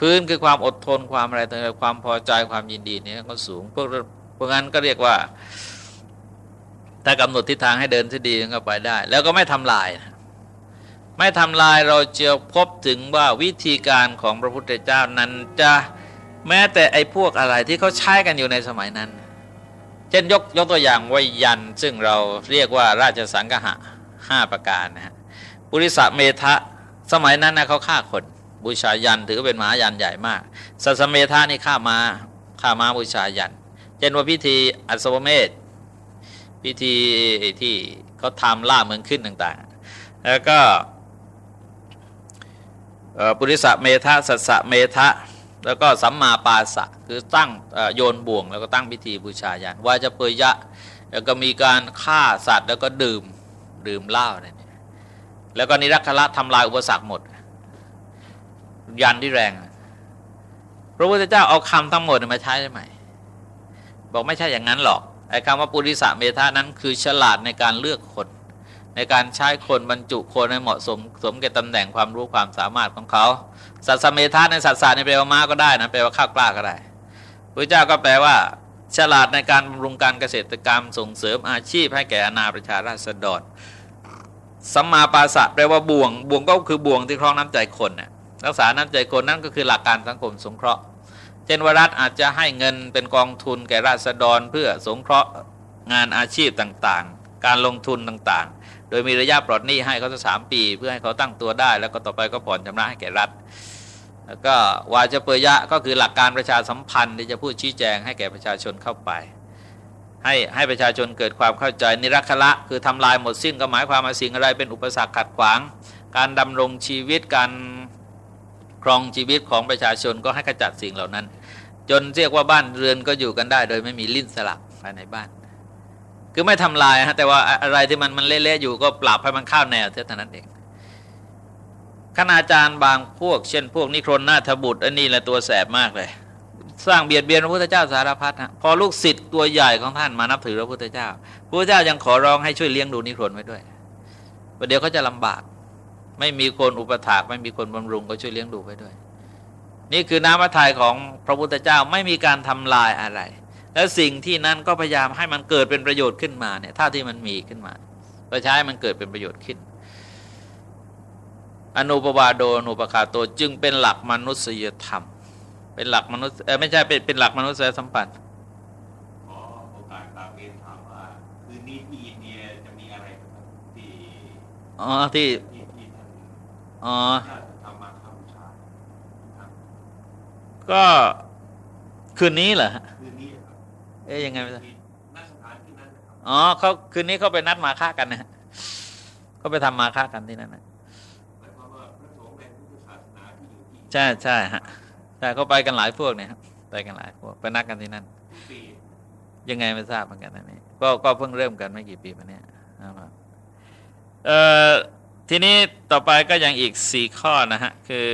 พื้นคือความอดทนความอะไรต่างๆความพอใจความยินดีนี่ก็สูงพวกพวกนั้นก็เรียกว่า ถ้ากำหนดทิศทางให้เดินที่ดีก็ไปได้ แล้วก็ไม่ทำลายนะไม่ทำลายเราจะพบถึงว่าวิธีการของพระพุทธเจ้านั้นจะแม้แต่ไอ้พวกอะไรที่เขาใช้กันอยู่ในสมัยนั้น เช่นยกยกตัวอย่างวิยันซึ่งเราเรียกว่าราชสังหะห้าประการนะฮะปุริสะเมทะสมัยนั้นนะเขาฆ่าคนบูชายันถือเป็นมหายันใหญ่มากสัสเมธานี่ฆ่ามาฆ่ามาบูชายัน เช่นว่าพิธีอัศวเมธ พิธีที่เขาทำล่าเมืองขึ้นต่างๆ แล้วก็ปุริสะเมธาสัสะเมธะแล้วก็สัมมาปาสะคือตั้งโยนบ่วง แล้วก็ตั้งพิธีบูชายันว่าจะเปยยะ แล้วก็มีการฆ่าสัตว์แล้วก็ดื่มดื่มเหล้าเนี่ยแล้วก็นิรักขละทำลายอุปสรรคหมด ยันที่แรง พระพุทธเจ้าเอาคำทั้งหมดมาใช้ได้ไหมบอกไม่ใช่อย่างนั้นหรอก ไอ้คำว่าปุริสะเมธานั้นคือฉลาดในการเลือกคน ในการใช้คนบรรจุคนให้เหมาะสมสมแก่ตำแหน่งความรู้ความสามารถของเขาสัตสเมธาในสัตสาในแปลว่าม้าก็ได้นะแปลว่าข้าวกล้าก็ได้พระเจ้าก็แปลว่า ฉลาดในการบำรุงการเกษตรกรรมส่งเสริมอาชีพให้แก่อนาประชาราษฎรสัมมาปาสะแปลว่าบ่วงบ่วงก็คือบ่วงที่คล้องน้ำใจคนน่ะรักษาน้ำใจคนนั่นก็คือหลักการสังคมสงเคราะห์ เช่นวรัฐอาจจะให้เงินเป็นกองทุนแก่ราษฎรเพื่อสงเคราะห์งานอาชีพต่างๆ การลงทุนต่างๆ โดยมีระยะปลอดหนี้ให้เขาสักสามปี เพื่อให้เขาตั้งตัวได้ แล้วก็ต่อไปก็ผ่อนชำระให้แก่รัฐ แล้วก็วาจะเปยะก็คือหลักการประชาสัมพันธ์ที่จะพูดชี้แจงให้แก่ประชาชนเข้าไป ให้ให้ประชาชนเกิดความเข้าใจนิรักละคือทำลายหมดสิ้นก็หมายความว่าสิ่งอะไรเป็นอุปสรรคขัดขวาง การดำรงชีวิตการ ครองชีวิตของประชาชนก็ให้ขจัดสิ่งเหล่านั้น จนเรียกว่าบ้านเรือนก็อยู่กันได้ โดยไม่มีลิ้นสลักภายในบ้าน คือไม่ทำลายฮะแต่ว่าอะไรที่มันมันเละๆอยู่ก็ปรับให้มันข้าวแนวเท่านั้นเองคณาจารย์บางพวก เช่น พวกนิครนนาถบุตรอันนี้แหละตัวแสบมากเลย สร้างเบียดเบียนพระพุทธเจ้าสารพัดฮะพอลูกศิษย์ตัวใหญ่ของท่านมานับถือพระพุทธเจ้าพระพุทธเจ้ายังขอร้องให้ช่วยเลี้ยงดูนิครนไว้ด้วยประเดี๋ยวเขาจะลำบาก ไม่มีคนอุปถากไม่มีคนบำรุงก็ช่วยเลี้ยงดูไปด้วย นี่คือน้ำพระทัยของพระพุทธเจ้าไม่มีการทำลายอะไร และสิ่งที่นั้นก็พยายามให้มันเกิดเป็นประโยชน์ขึ้นมาเนี่ยถ้าที่มันมีขึ้นมาก็ใช้มันเกิดเป็นประโยชน์ขึ้น อนุปวาโดอนุปคาโตจึงเป็นหลักมนุษยธรรม เป็นหลักมนุษย์ไม่ใช่เป็นเป็นหลักมนุษยสัมพันธ์ขอโอกาสตามเรียนถามว่าคืนนี้ที่ อินเดียจะมีอะไรที่อ๋อที่อ๋อก็คืนนี้เหรอคืนนี้เอ๊ยยังไงไม่ทราบอ๋อเขาคืนนี้เขาไปนัดมาฆ่ากันนะเขาไปทำมาฆ่ากันที่นั่นนะใช่ใช่ฮะใช่เขาไปกันหลายพวกเนี่ยไปกันหลายพวกไปนัดกันที่นั่นยังไงไม่ทราบเหมือนกันนะนี่ก็ก็เพิ่งเริ่มกันไม่กี่ปีมาเนี้ยนะครับเอ่อ ทีนี้ต่อไปก็ยังอีกสี่ข้อนะฮะคือ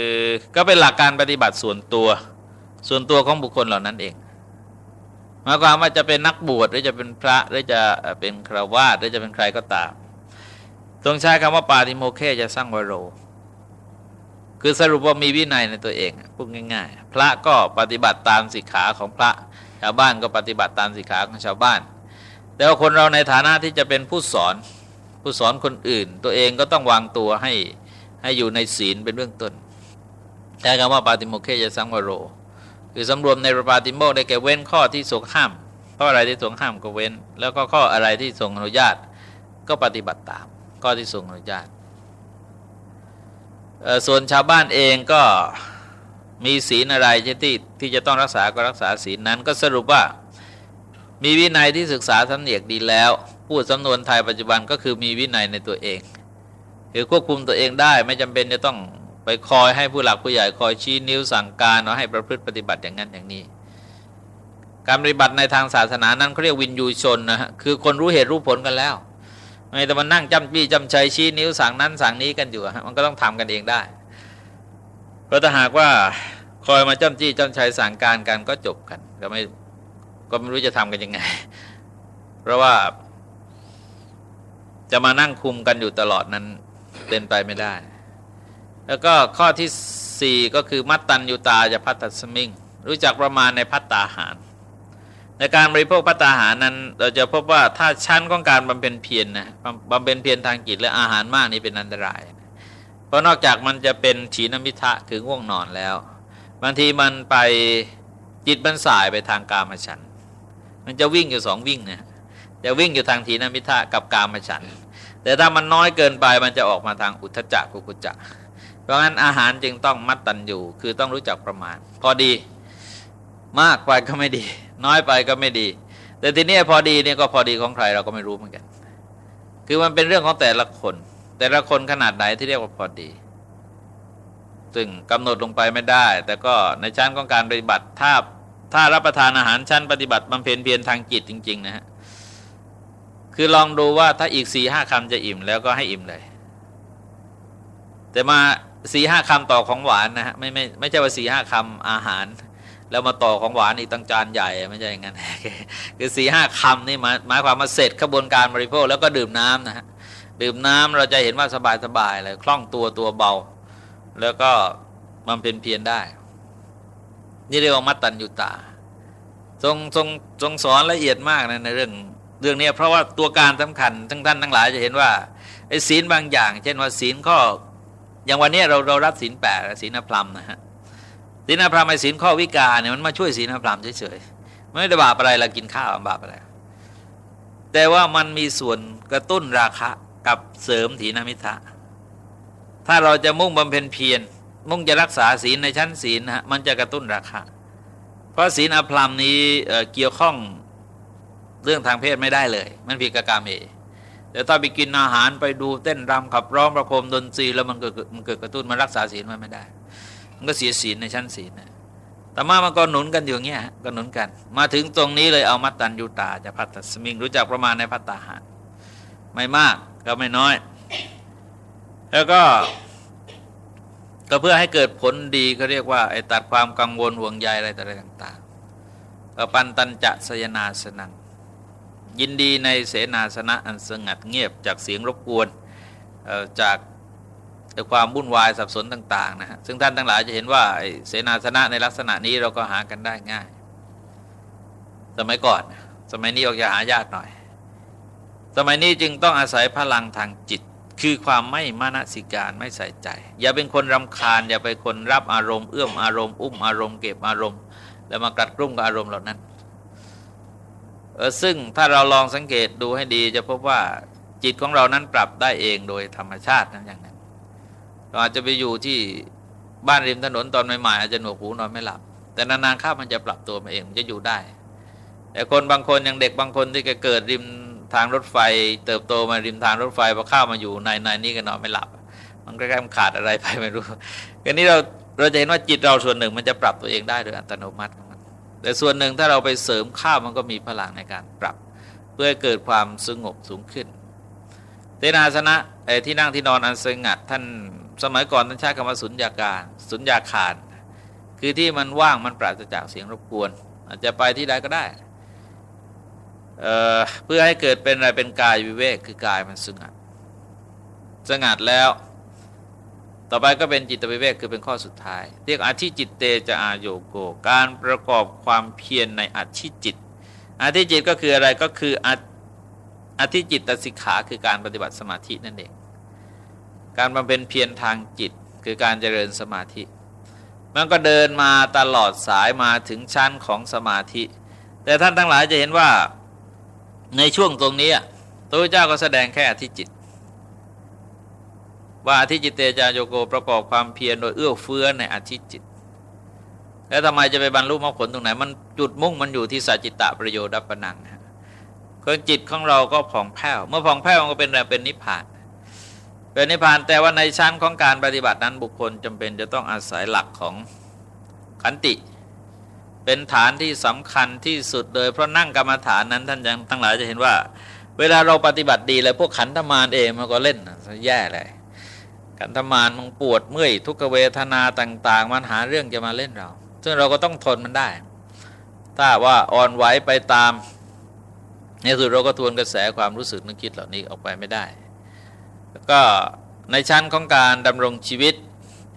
ก็เป็นหลักการปฏิบัติส่วนตัว ส่วนตัวของบุคคลเหล่านั้นเองหมายความว่าจะเป็นนักบวชหรือจะเป็นพระหรือจะเป็นคราวาสหรือจะเป็นใครก็ตามตรงใช้คำว่าปาติโมเคจะสร้างวโร คือสรุปว่ามีวินัยในตัวเองพูดง่าย ๆ พระก็ปฏิบัติตามสิกขาของพระชาวบ้านก็ปฏิบัติตามสิกขาของชาวบ้าน แต่ว่าคนเราในฐานะที่จะเป็นผู้สอน ผู้สอนคนอื่น ตัวเองก็ต้องวางตัวให้ให้อยู่ในศีลเป็นเบื้องต้นใช้คำว่าปาติโมเคจะสังวโร คือสำรวมในปาติโมกได้แก่เว้นข้อที่ทรงห้ามเพราะอะไรที่ทรงห้ามก็เว้น แล้วก็ข้ออะไรที่ทรงอนุญาต ก็ปฏิบัติตาม ข้อที่ทรงอนุญาตส่วนชาวบ้านเองก็มีศีลอะไรที่ที่จะต้องรักษาก็รักษาศีลนั้นก็สรุปว่ามีวินัยที่ศึกษาสำเนียกดีแล้ว พูดสำนวนไทยปัจจุบันก็คือมีวินัยในตัวเองคือควบคุมตัวเองได้ไม่จำเป็นจะต้องไปคอยให้ผู้หลักผู้ใหญ่คอยชี้นิ้วสั่งการเอาให้ประพฤติปฏิบัติอย่างนั้นอย่างนี้ การปฏิบัติในทางศาสนานั้นเขาเรียกวินยูชนนะฮะคือคนรู้เหตุรู้ผลกันแล้วไม่แต่มันนั่งจำปี้จำชัยชี้นิ้วสั่งนั้นสั่งนี้กันอยู่ฮะมันก็ต้องทำกันเองได้ เพราะถ้าหากว่าคอยมาจ้ำจี้จ้ำชัยสั่งการกันก็จบกันก็ไม่ก็ไม่รู้จะทำกันยังไง เพราะว่า จะมานั่งคุมกันอยู่ตลอดนั้นเป็นไปไม่ได้ แล้วก็ข้อที่สี่ก็คือมัตตัญยุตาจะพัตตสมิง รู้จักประมาณในพัตตาหาร ในการบริโภคพัตตาหารนั้น เราจะพบว่าถ้าชั้นของการบำเพ็ญเพียรนนะบำเพ็ญเพียรทางจิตและอาหารมากนี่เป็นอันตราย เพราะนอกจากมันจะเป็นฉีนมิทะคือง่วงนอนแล้วบางทีมันไปจิตมันสายไปทางกามฉัน มันจะวิ่งอยู่สองวิ่งนะจะวิ่งอยู่ทางถีนมิทะกับกามฉัน แต่ถ้ามันน้อยเกินไปมันจะออกมาทางอุทจักกุกุจักเพราะงั้นอาหารจึงต้องมัดตันอยู่ คือต้องรู้จักประมาณ พอดีมากไปก็ไม่ดี น้อยไปก็ไม่ดี แต่ทีนี้พอดีเนี่ยก็พอดีของใครเราก็ไม่รู้เหมือนกัน คือมันเป็นเรื่องของแต่ละคน แต่ละคนขนาดไหนที่เรียกว่าพอดี ซึ่งกำหนดลงไปไม่ได้ แต่ก็ในชั้นของการปฏิบัติถ้าถ้ารับประทานอาหารชั้นปฏิบัติบำเพ็ญเพียรทางจิตจริง ๆ นะฮะ คือลองดูว่าถ้าอีกสี่ห้าคำจะอิ่มแล้วก็ให้อิ่มเลย แต่มาสี่ห้าคำต่อของหวานนะฮะไม่ไม่ไม่ใช่ว่าสี่ห้าคำอาหาร แล้วมาต่อของหวานอีกตั้งจานใหญ่ไม่ใช่อย่างนั้นคือสี่ห้าคำนี่หมายความมาเสร็จขบวนการบริโภคแล้วก็ดื่มน้ำนะฮะดื่มน้ำเราจะเห็นว่าสบายสบายเลยคล่องตัวตัวเบา แล้วก็มันเป็นเพียรได้ นี่เรียกว่ามัตตัญญุตา ทรงทรงทรงสอนละเอียดมากนะในเรื่อง เรื่องนี้เพราะว่าตัวการสำคัญทั้งท่านทั้งหลายจะเห็นว่าไอ้ศีลบางอย่าง เช่นว่าศีลข้ออย่างวันนี้เราเรารับศีลแปดศีลอภรมนะฮะศีลอภรมไอ้ศีลข้อวิกาเนี่ยมันมาช่วยศีลอภรมเฉยๆไม่ได้บาปอะไรเรากินข้าวบาปอะไร แต่ว่ามันมีส่วนกระตุ้นราคะกับเสริมถีนมิทะถ้าเราจะมุ่งบำเพ็ญเพียรมุ่งจะรักษาศีลในชั้นศีลนะฮะมันจะกระตุ้นราคะ เพราะศีลอภรรมนี้เกี่ยวข้อง เรื่องทางเพศไม่ได้เลย มันผิดกับกามเมแต่ถ้าไปกินอาหารไปดูเต้นรำขับร้องประโคมดนตรีแล้วมันเกิดมันเกิดกระตุ้นมันรักษาศีลมันไม่ได้ มันก็เสียศีลในชั้นศีลนะแต่มามันก็หนุนกันอยู่เงี้ยก็หนุนกัน มาถึงตรงนี้เลยเอามัตตัญญูตาจะพัฒสมิงรู้จักประมาณในพัตตาหาร ไม่มากก็ไม่น้อย แล้วก็ ก็เพื่อให้เกิดผลดีเขาเรียกว่าไอ้ตัดความกังวลห่วงใยอะไรต่างๆก็ปันตันจะสยนาสนัง ยินดีในเสนาสนะอันสงัดเงียบจากเสียงรบกวนจากความวุ่นวายสับสนต่าง ๆ นะฮะซึ่งท่านทั้งหลายจะเห็นว่าเสนาสนะในลักษณะนี้เราก็หากันได้ง่าย สมัยก่อน สมัยนี้ออกจะหายากหน่อย สมัยนี้จึงต้องอาศัยพลังทางจิต คือความไม่มานะสิการไม่ใส่ใจ อย่าเป็นคนรำคาญ อย่าเป็นคนรับอารมณ์เอื้อมอารมณ์ อุ้มอารมณ์เก็บอารมณ์ แล้วมากัดกรุ่มกับอารมณ์เหล่านั้น ซึ่งถ้าเราลองสังเกตดูให้ดีจะพบว่าจิตของเรานั้นปรับได้เองโดยธรรมชาตินั้นอย่างนั้นเราอาจจะไปอยู่ที่บ้านริมถนนตอนใหม่ๆอาจจะหนวกหูนอนไม่หลับ แต่นานๆข้ามันจะปรับตัวมาเองมันจะอยู่ได้ แต่คนบางคนอย่างเด็กบางคนที่เกิดริมทางรถไฟ เติบโตมาริมทางรถไฟพอข้ามาอยู่ในในนี้ก็นอนไม่หลับ มันก็แค่ขาดอะไรไปไม่รู้ก็นี้เราเราจะเห็นว่าจิตเราส่วนหนึ่งมันจะปรับตัวเองได้โดยอัตโนมัติ แต่ส่วนหนึ่งถ้าเราไปเสริมข้าวมันก็มีพลังในการปรับ เพื่อเกิดความสงบสูงขึ้นเตนาสนะที่นั่งที่นอนอันสงัด ท่านสมัยก่อนท่านใช้คำว่าสุญญาการสุญญาคาร คือที่มันว่างมันปราศจากเสียงรบกวน อาจจะไปที่ใดก็ได้เเพื่อให้เกิดเป็นอะไรเป็นกายวิเวกคือกายมันสงัดสงัดแล้ว ต่อไปก็เป็นจิตวิเวกคือเป็นข้อสุดท้าย เรียกอาธิจิตเตจะอาโยโก การประกอบความเพียรในอาธิจิต อาธิจิตก็คืออะไรก็คืออาธิจิตตสิกขาคือการปฏิบัติสมาธินั่นเอง การบำเพ็ญเพียรทางจิตคือการเจริญสมาธิ มันก็เดินมาตลอดสายมาถึงชั้นของสมาธิ แต่ท่านทั้งหลายจะเห็นว่าในช่วงตรงนี้ตัวเจ้าก็แสดงแค่อธิจิต ว่าอธิจิตเตจาโยโกประกอบความเพียรโดยเอื้อเฟื้อในอธิจิต แล้วทำไมจะไปบรรลุมรรคผลตรงไหน มันจุดมุ่งมันอยู่ที่สัจจิตะประโยชน์ดับปนังคือจิตของเราก็ผ่องแผ้ว เมื่อผ่องแผ้วมันก็เป็นอะไรเป็นนิพพาน เป็นนิพพานแต่ว่าในชั้นของการปฏิบัตินั้นบุคคลจำเป็นจะต้องอาศัยหลักของขันติเป็นฐานที่สำคัญที่สุดเลยเพราะนั่งกรรมฐานนั้นท่านยังทั้งหลายจะเห็นว่า เวลาเราปฏิบัติดีเลยพวกขันธมารเองมันก็เล่นแย่เลย ขันธมารมันปวดเมื่อยทุกเวทนาต่าง ๆ มันหาเรื่องจะมาเล่นเรา ซึ่งเราก็ต้องทนมันได้ ถ้าว่าอ่อนไหวไปตาม ในสุดเราก็ทวนกระแสความรู้สึกนึกคิดเหล่านี้ออกไปไม่ได้ แล้วก็ในชั้นของการดำรงชีวิต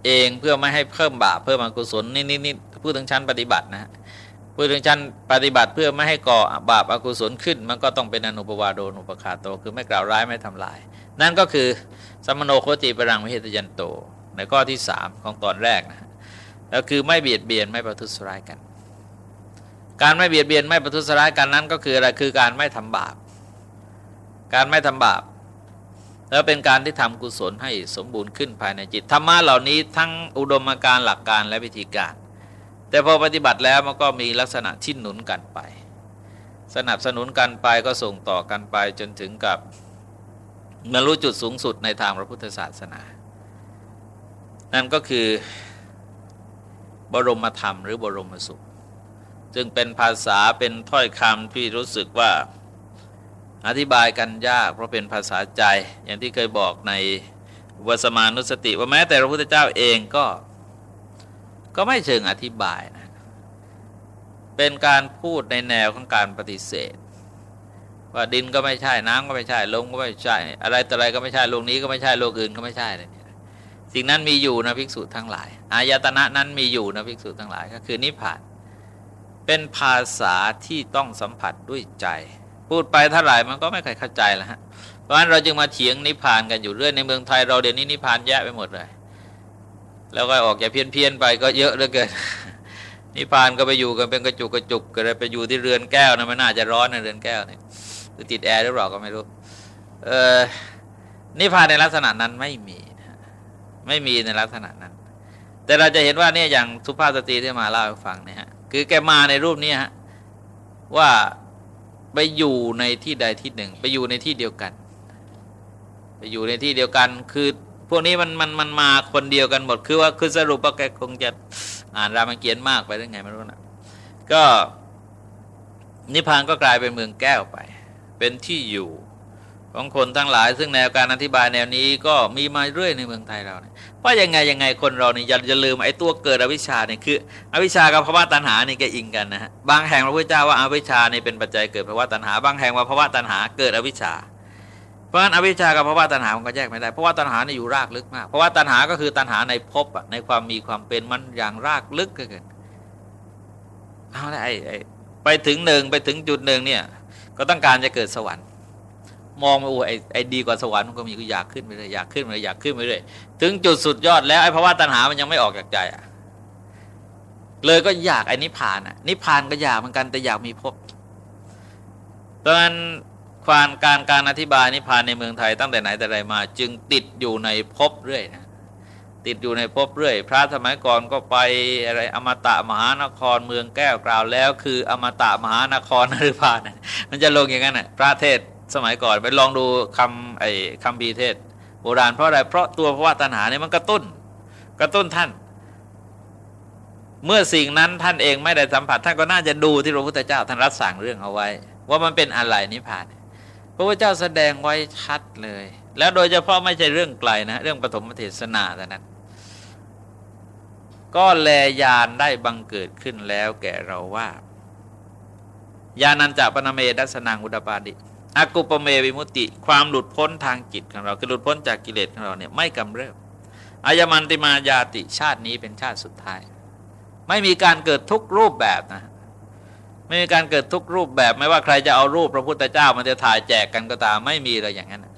เองเพื่อไม่ให้เพิ่มบาปเพิ่มอกุศลนี่นี่นี่พูดถึงชั้นปฏิบัตินะพูดถึงชั้นปฏิบัติเพื่อไม่ให้ก่อบาปอากุศลขึ้น มันก็ต้องเป็นอนุปวาโดนุปคาโต คือไม่กล่าวร้ายไม่ทำลาย นั่นก็คือ สมโนโคติปรังวิเหตยันโต ในข้อที่สามของตอนแรกนะแล้วคือไม่เบียดเบียนไม่ประทุษร้ายกัน การไม่เบียดเบียนไม่ประทุษร้ายกันนั้นก็คืออะไรคือการไม่ทำบาป การไม่ทำบาป แล้วเป็นการที่ทำกุศลให้สมบูรณ์ขึ้นภายในจิตธรรมะเหล่านี้ทั้งอุดมการหลักการและวิธีการ แต่พอปฏิบัติแล้วมันก็มีลักษณะที่หนุนกันไป สนับสนุนกันไปก็ส่งต่อกันไปจนถึงกับ บรรลุจุดสูงสุดในทางพระพุทธศาสนา นั่นก็คือบรมธรรมหรือบรมสุขจึงเป็นภาษาเป็นถ้อยคำที่รู้สึกว่าอธิบายกันยาก เพราะเป็นภาษาใจอย่างที่เคยบอกในวสมานุสติ ว่าแม้แต่พระพุทธเจ้าเองก็ก็ไม่เชิงอธิบายนะเป็นการพูดในแนวของการปฏิเสธ ว่าดินก็ไม่ใช่น้ำก็ไม่ใช่ลมก็ไม่ใช่ อะไรแต่อะไรก็ไม่ใช่โลกนี้ก็ไม่ใช่โลกอื่นก็ไม่ใช่อะไรเนี่ยสิ่งนั้นมีอยู่นะภิกษุทั้งหลายอายตนะนั้นมีอยู่นะภิกษุทั้งหลายก็คือนิพพานเป็นภาษาที่ต้องสัมผัสด้วยใจ พูดไปเท่าไหร่มันก็ไม่เคยเข้าใจแล้วฮะเพราะฉะนั้นเราจึงมาเถียงนิพพานกันอยู่เรื่อยในเมืองไทยเราเดี๋ยวนี้นิพพานแยะไปหมดเลย แล้วก็ออกจากเพี้ยนเพียนไปก็เยอะเหลือเกินนิพพานก็ไปอยู่กันเป็นกระจุกกระจุกก็เลยไปอยู่ที่เรือนแก้วนะมันน่าจะร้อนในเรือนแก้วเนี่ย หรือติดแอร์หรือเปล่าก็ไม่รู้ เออนิพพานในลักษณะนั้นไม่มีไม่มีในลักษณะนั้น แต่เราจะเห็นว่าเนี่ยอย่างสุภาพสตรีที่มาเล่าให้ฟังเนี่ยฮะคือแกมาในรูปนี้ฮะว่าไปอยู่ในที่ใดที่หนึ่ง ไปอยู่ในที่เดียวกัน ไปอยู่ในที่เดียวกัน คือพวกนี้มันมันมันมาคนเดียวกันหมดคือว่าคือสรุปว่าแกคงจะอ่านรามเกียรติมากไปหรือไงไม่รู้นะก็นิพพานก็กลายเป็นเมืองแก้วไป เป็นที่อยู่ของคนทั้งหลาย ซึ่งแนวการอธิบายแนวนี้ก็มีมาเรื่อยในเมืองไทยเราเนี่ยเพราะยังไงยังไงคนเราเนี่ยอย่าอย่าลืมไอ้ตัวเกิดอวิชชาเนี่ยคือ อวิชชากับภาวะตัณหานี่ก็อิงกันนะฮะบางแห่งพระพุทธเจ้าว่าอวิชชาเนี่ยเป็นปัจจัยเกิดภาวะตัณหา บางแห่งว่าภาวะตัณหาเกิดอวิชชา เพราะฉะนั้นอวิชชากับภาวะตัณหามันก็แยกไม่ได้เพราะว่าตัณหาเนี่ยอยู่รากลึกมากเพราะว่าตัณหาก็คือตัณหาในภพอะในความมีความเป็นมันอย่างรากลึกเกินเอาละไอ้ไปถึงหนึ่งไปถึงจุดหนึ่งเนี่ย ก็ต้องการจะเกิดสวรรค์มองไปโอ้ไอ้ไอ้ดีกว่าสวรรค์มันก็มีก็อยากขึ้นไปเลยอยากขึ้นไปเลยอยากขึ้นไปเลยถึงจุดสุดยอดแล้วไอ้ภาวะตัณหามันยังไม่ออกจากใจอะเลยก็อยากไอ้นิพพานอะนิพพานก็อยากเหมือนกันแต่อยากมีภพดังนั้นความการการอธิบายนิพพานในเมืองไทยตั้งแต่ไหนแต่ไรมา จึงติดอยู่ในภพเรื่อยนะ ติดอยู่ในภพเรื่อย พระสมัยก่อนก็ไปอะไรอมตะมหานครเมืองแก้วกล่าวแล้ว คืออมตะมหานครนฤพานมันจะลงอย่างนั้นน่ะพระเทศสมัยก่อนไปลองดูคำไอ้คำบีเทศโบราณเพราะอะไรเพราะตัวภาวะตัณหาเนี่ยมันกระตุ้น กระตุ้นท่าน เมื่อสิ่งนั้นท่านเองไม่ได้สัมผัสท่านก็น่าจะดูที่พระพุทธเจ้าท่านรับสั่งเรื่องเอาไว้ ว่ามันเป็นอะไรนิพพานพระพุทธเจ้าแสดงไว้ชัดเลย แล้วโดยเฉพาะไม่ใช่เรื่องไกลนะ เรื่องปฐมเทศนาแต่นั้น ก็แลยานได้บังเกิดขึ้นแล้วแก่เราว่า ยานันจะปนเมดัสนังอุดปาดิอากุปเมวิมุติ ความหลุดพ้นทางจิตของเราคือหลุดพ้นจากกิเลสของเราเนี่ยไม่กำเริบอายมันติมายาติชาตินี้เป็นชาติสุดท้าย ไม่มีการเกิดทุกรูปแบบนะ ไม่มีการเกิดทุกรูปแบบ ไม่ว่าใครจะเอารูปพระพุทธเจ้ามันจะถ่ายแจกกันก็ตามไม่มีเลยอย่างนั้น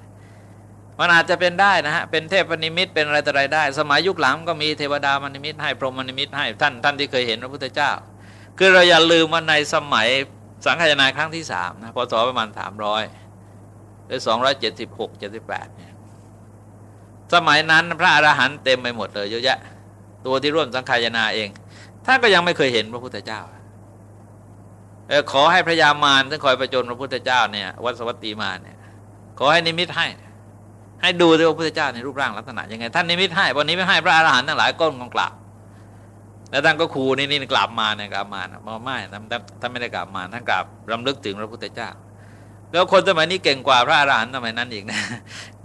มันอาจจะเป็นได้นะฮะ เป็นเทพนิมิตเป็นอะไรต่ออะไรได้ สมัยยุคหลังก็มีเทวดามนิมิตให้พรหมนิมิตให้ท่านท่านที่เคยเห็นพระพุทธเจ้า คือเราอย่าลืมว่าในสมัยสังขยาครั้งที่สามนะพศประมาณสามร้อยหรือสองร้อยเจ็ดสิบหกเจ็ดสิบแปดเนี่ยสมัยนั้นพระอรหันต์เต็มไปหมดเลยเยอะแยะ ตัวที่ร่วมสังขายนาเองท่านก็ยังไม่เคยเห็นพระพุทธเจ้าเออขอให้พระยามารซึ่งคอยประจนพระพุทธเจ้าเนี่ยวัดสวัตตีมาเนี่ยขอให้นิมิตให้ ให้ดูด้วยว่าพระพุทธเจ้าในรูปร่างลักษณะยังไง ท่านนิมิตให้วันนี้ไม่ให้พระอรหันต์ทั้งหลายก้มกองกราบแล้วท่านก็คูนี่นี่กราบมาเนี่ยกราบมานะมาไม่ท่านไม่ได้กราบมาท่านกราบรำลึกถึงพระพุทธเจ้า แล้วคนสมัยนี้เก่งกว่าพระอรหันต์สมัยนั้นอีกนะ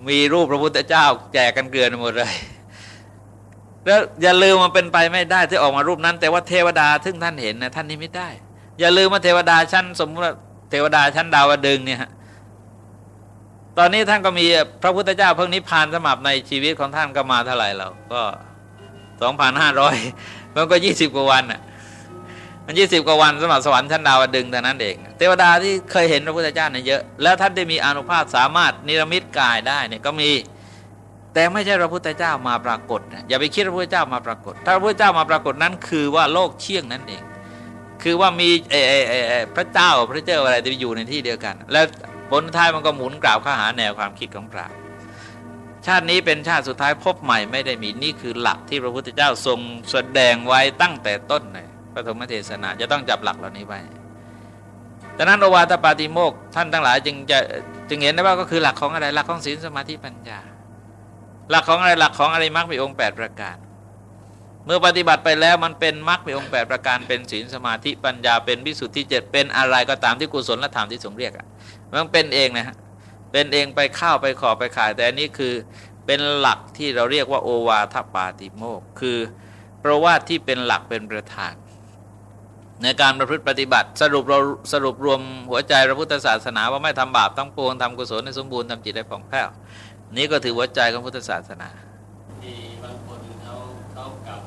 มีรูปพระพุทธเจ้า แจกกันเกลือนหมดเลยแล้วอย่าลืมมันเป็นไปไม่ได้ที่ออกมารูปนั้น แต่ว่าเทวดาซึ่งท่านเห็นนะท่านนิมิตได้ อย่าลืมว่าเทวดาชั้น สมมติว่าเทวดาชั้นดาวดึงเนี่ยฮะ ตอนนี้ท่านก็มีพระพุทธเจ้าเพิ่งนิพพานสมับในชีวิตของท่านก็มาเท่าไหร่แล้วก็สองพันห้าร้อยมันก็ยี่สิบกว่าวันอะมันยี่สิบกว่าวันสมัครสวรรค์ชั้นดาวดึงแต่นั้นเองเทวดาที่เคยเห็นพระพุทธเจ้าเนี่ยเยอะแล้วท่านได้มีอนุภาพสามารถนิรมิตกายได้เนี่ยก็มีแต่ไม่ใช่พระพุทธเจ้ามาปรากฏอย่าไปคิดพระพุทธเจ้ามาปรากฏ ถ้าพระพุทธเจ้ามาปรากฏนั้นคือว่าโลกเชี่ยงนั่นเอง คือว่ามีเอเอเอเอพระเจ้าพระเจ้าอะไรจะไปอยู่ในที่เดียวกัน แล้ว ลท้ายมันก็หมุนกราบเข้าหาแนวความคิดของกราบชาตินี้เป็นชาติสุดท้ายพบใหม่ไม่ได้มีนี่คือหลักที่พระพุทธเจ้าทรงแสดงไว้ตั้งแต่ต้นในพระธรรมเทศนาจะต้องจับหลักเหล่านี้ไว้ดังนั้นโอวาทปาติโมกท่านทั้งหลายจึงจะจึงเห็นได้ว่าก็คือหลักของอะไรหลักของศีลสมาธิปัญญา หลักของอะไรหลักของอะไรมรรคมีองค์ 8 ประการ เมื่อปฏิบัติไปแล้วมันเป็นมรรคมีองค์ 8 ประการเป็นศีลสมาธิปัญญาเป็นวิสุทธิเจ็ดเป็นอะไรก็ตามที่กุศลและธรรมที่ทรงเรียกอะ มันเป็นเองนะฮะเป็นเองไปข้าวไปขอไปขาย แต่อันนี้คือเป็นหลักที่เราเรียกว่าโอวาทปาติโมกคือเพราะว่าที่เป็นหลักเป็นประธาน ในการประพฤติปฏิบัติ สรุปเราสรุปรวมหัวใจพระพุทธศาสนาว่าไม่ทำบาปทั้งปวงทำกุศลให้สมบูรณ์ทำจิตให้ผ่องแผ้วนี่ก็ถือหัวใจของพุทธศาสนาที่บางคนเขาเขากลับ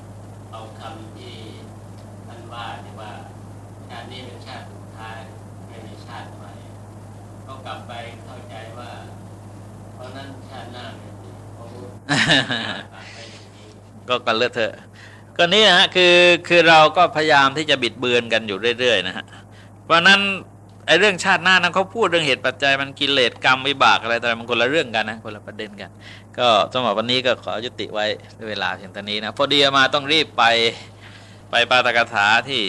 เอาคำที่ท่านว่าที่ว่าชาตินี้เป็นชาติสุดท้ายไม่มีชาติใหม่ เขากลับไปเข้าใจว่า เพราะนั้นชาติหน้าไม่มีเพราะว่าไปอย่าก็กันเลือดเถอะก็นี่นะฮะคือคือเราก็พยายามที่จะบิดเบือนกันอยู่เรื่อยๆนะฮะเพราะนั้นไอ้เรื่องชาติหน้านั้นเขาพูดเรื่องเหตุปัจจัยมันกิเลสกรรมวิบากอะไรแต่มันคนละเรื่องกันนะคนละประเด็นกัน ก็สำหรับวันนี้ก็ขอยุติไว้ด้วยเวลาเพียงเท่านี้นะพอดีมาต้องรีบไปไปปาตกถาที่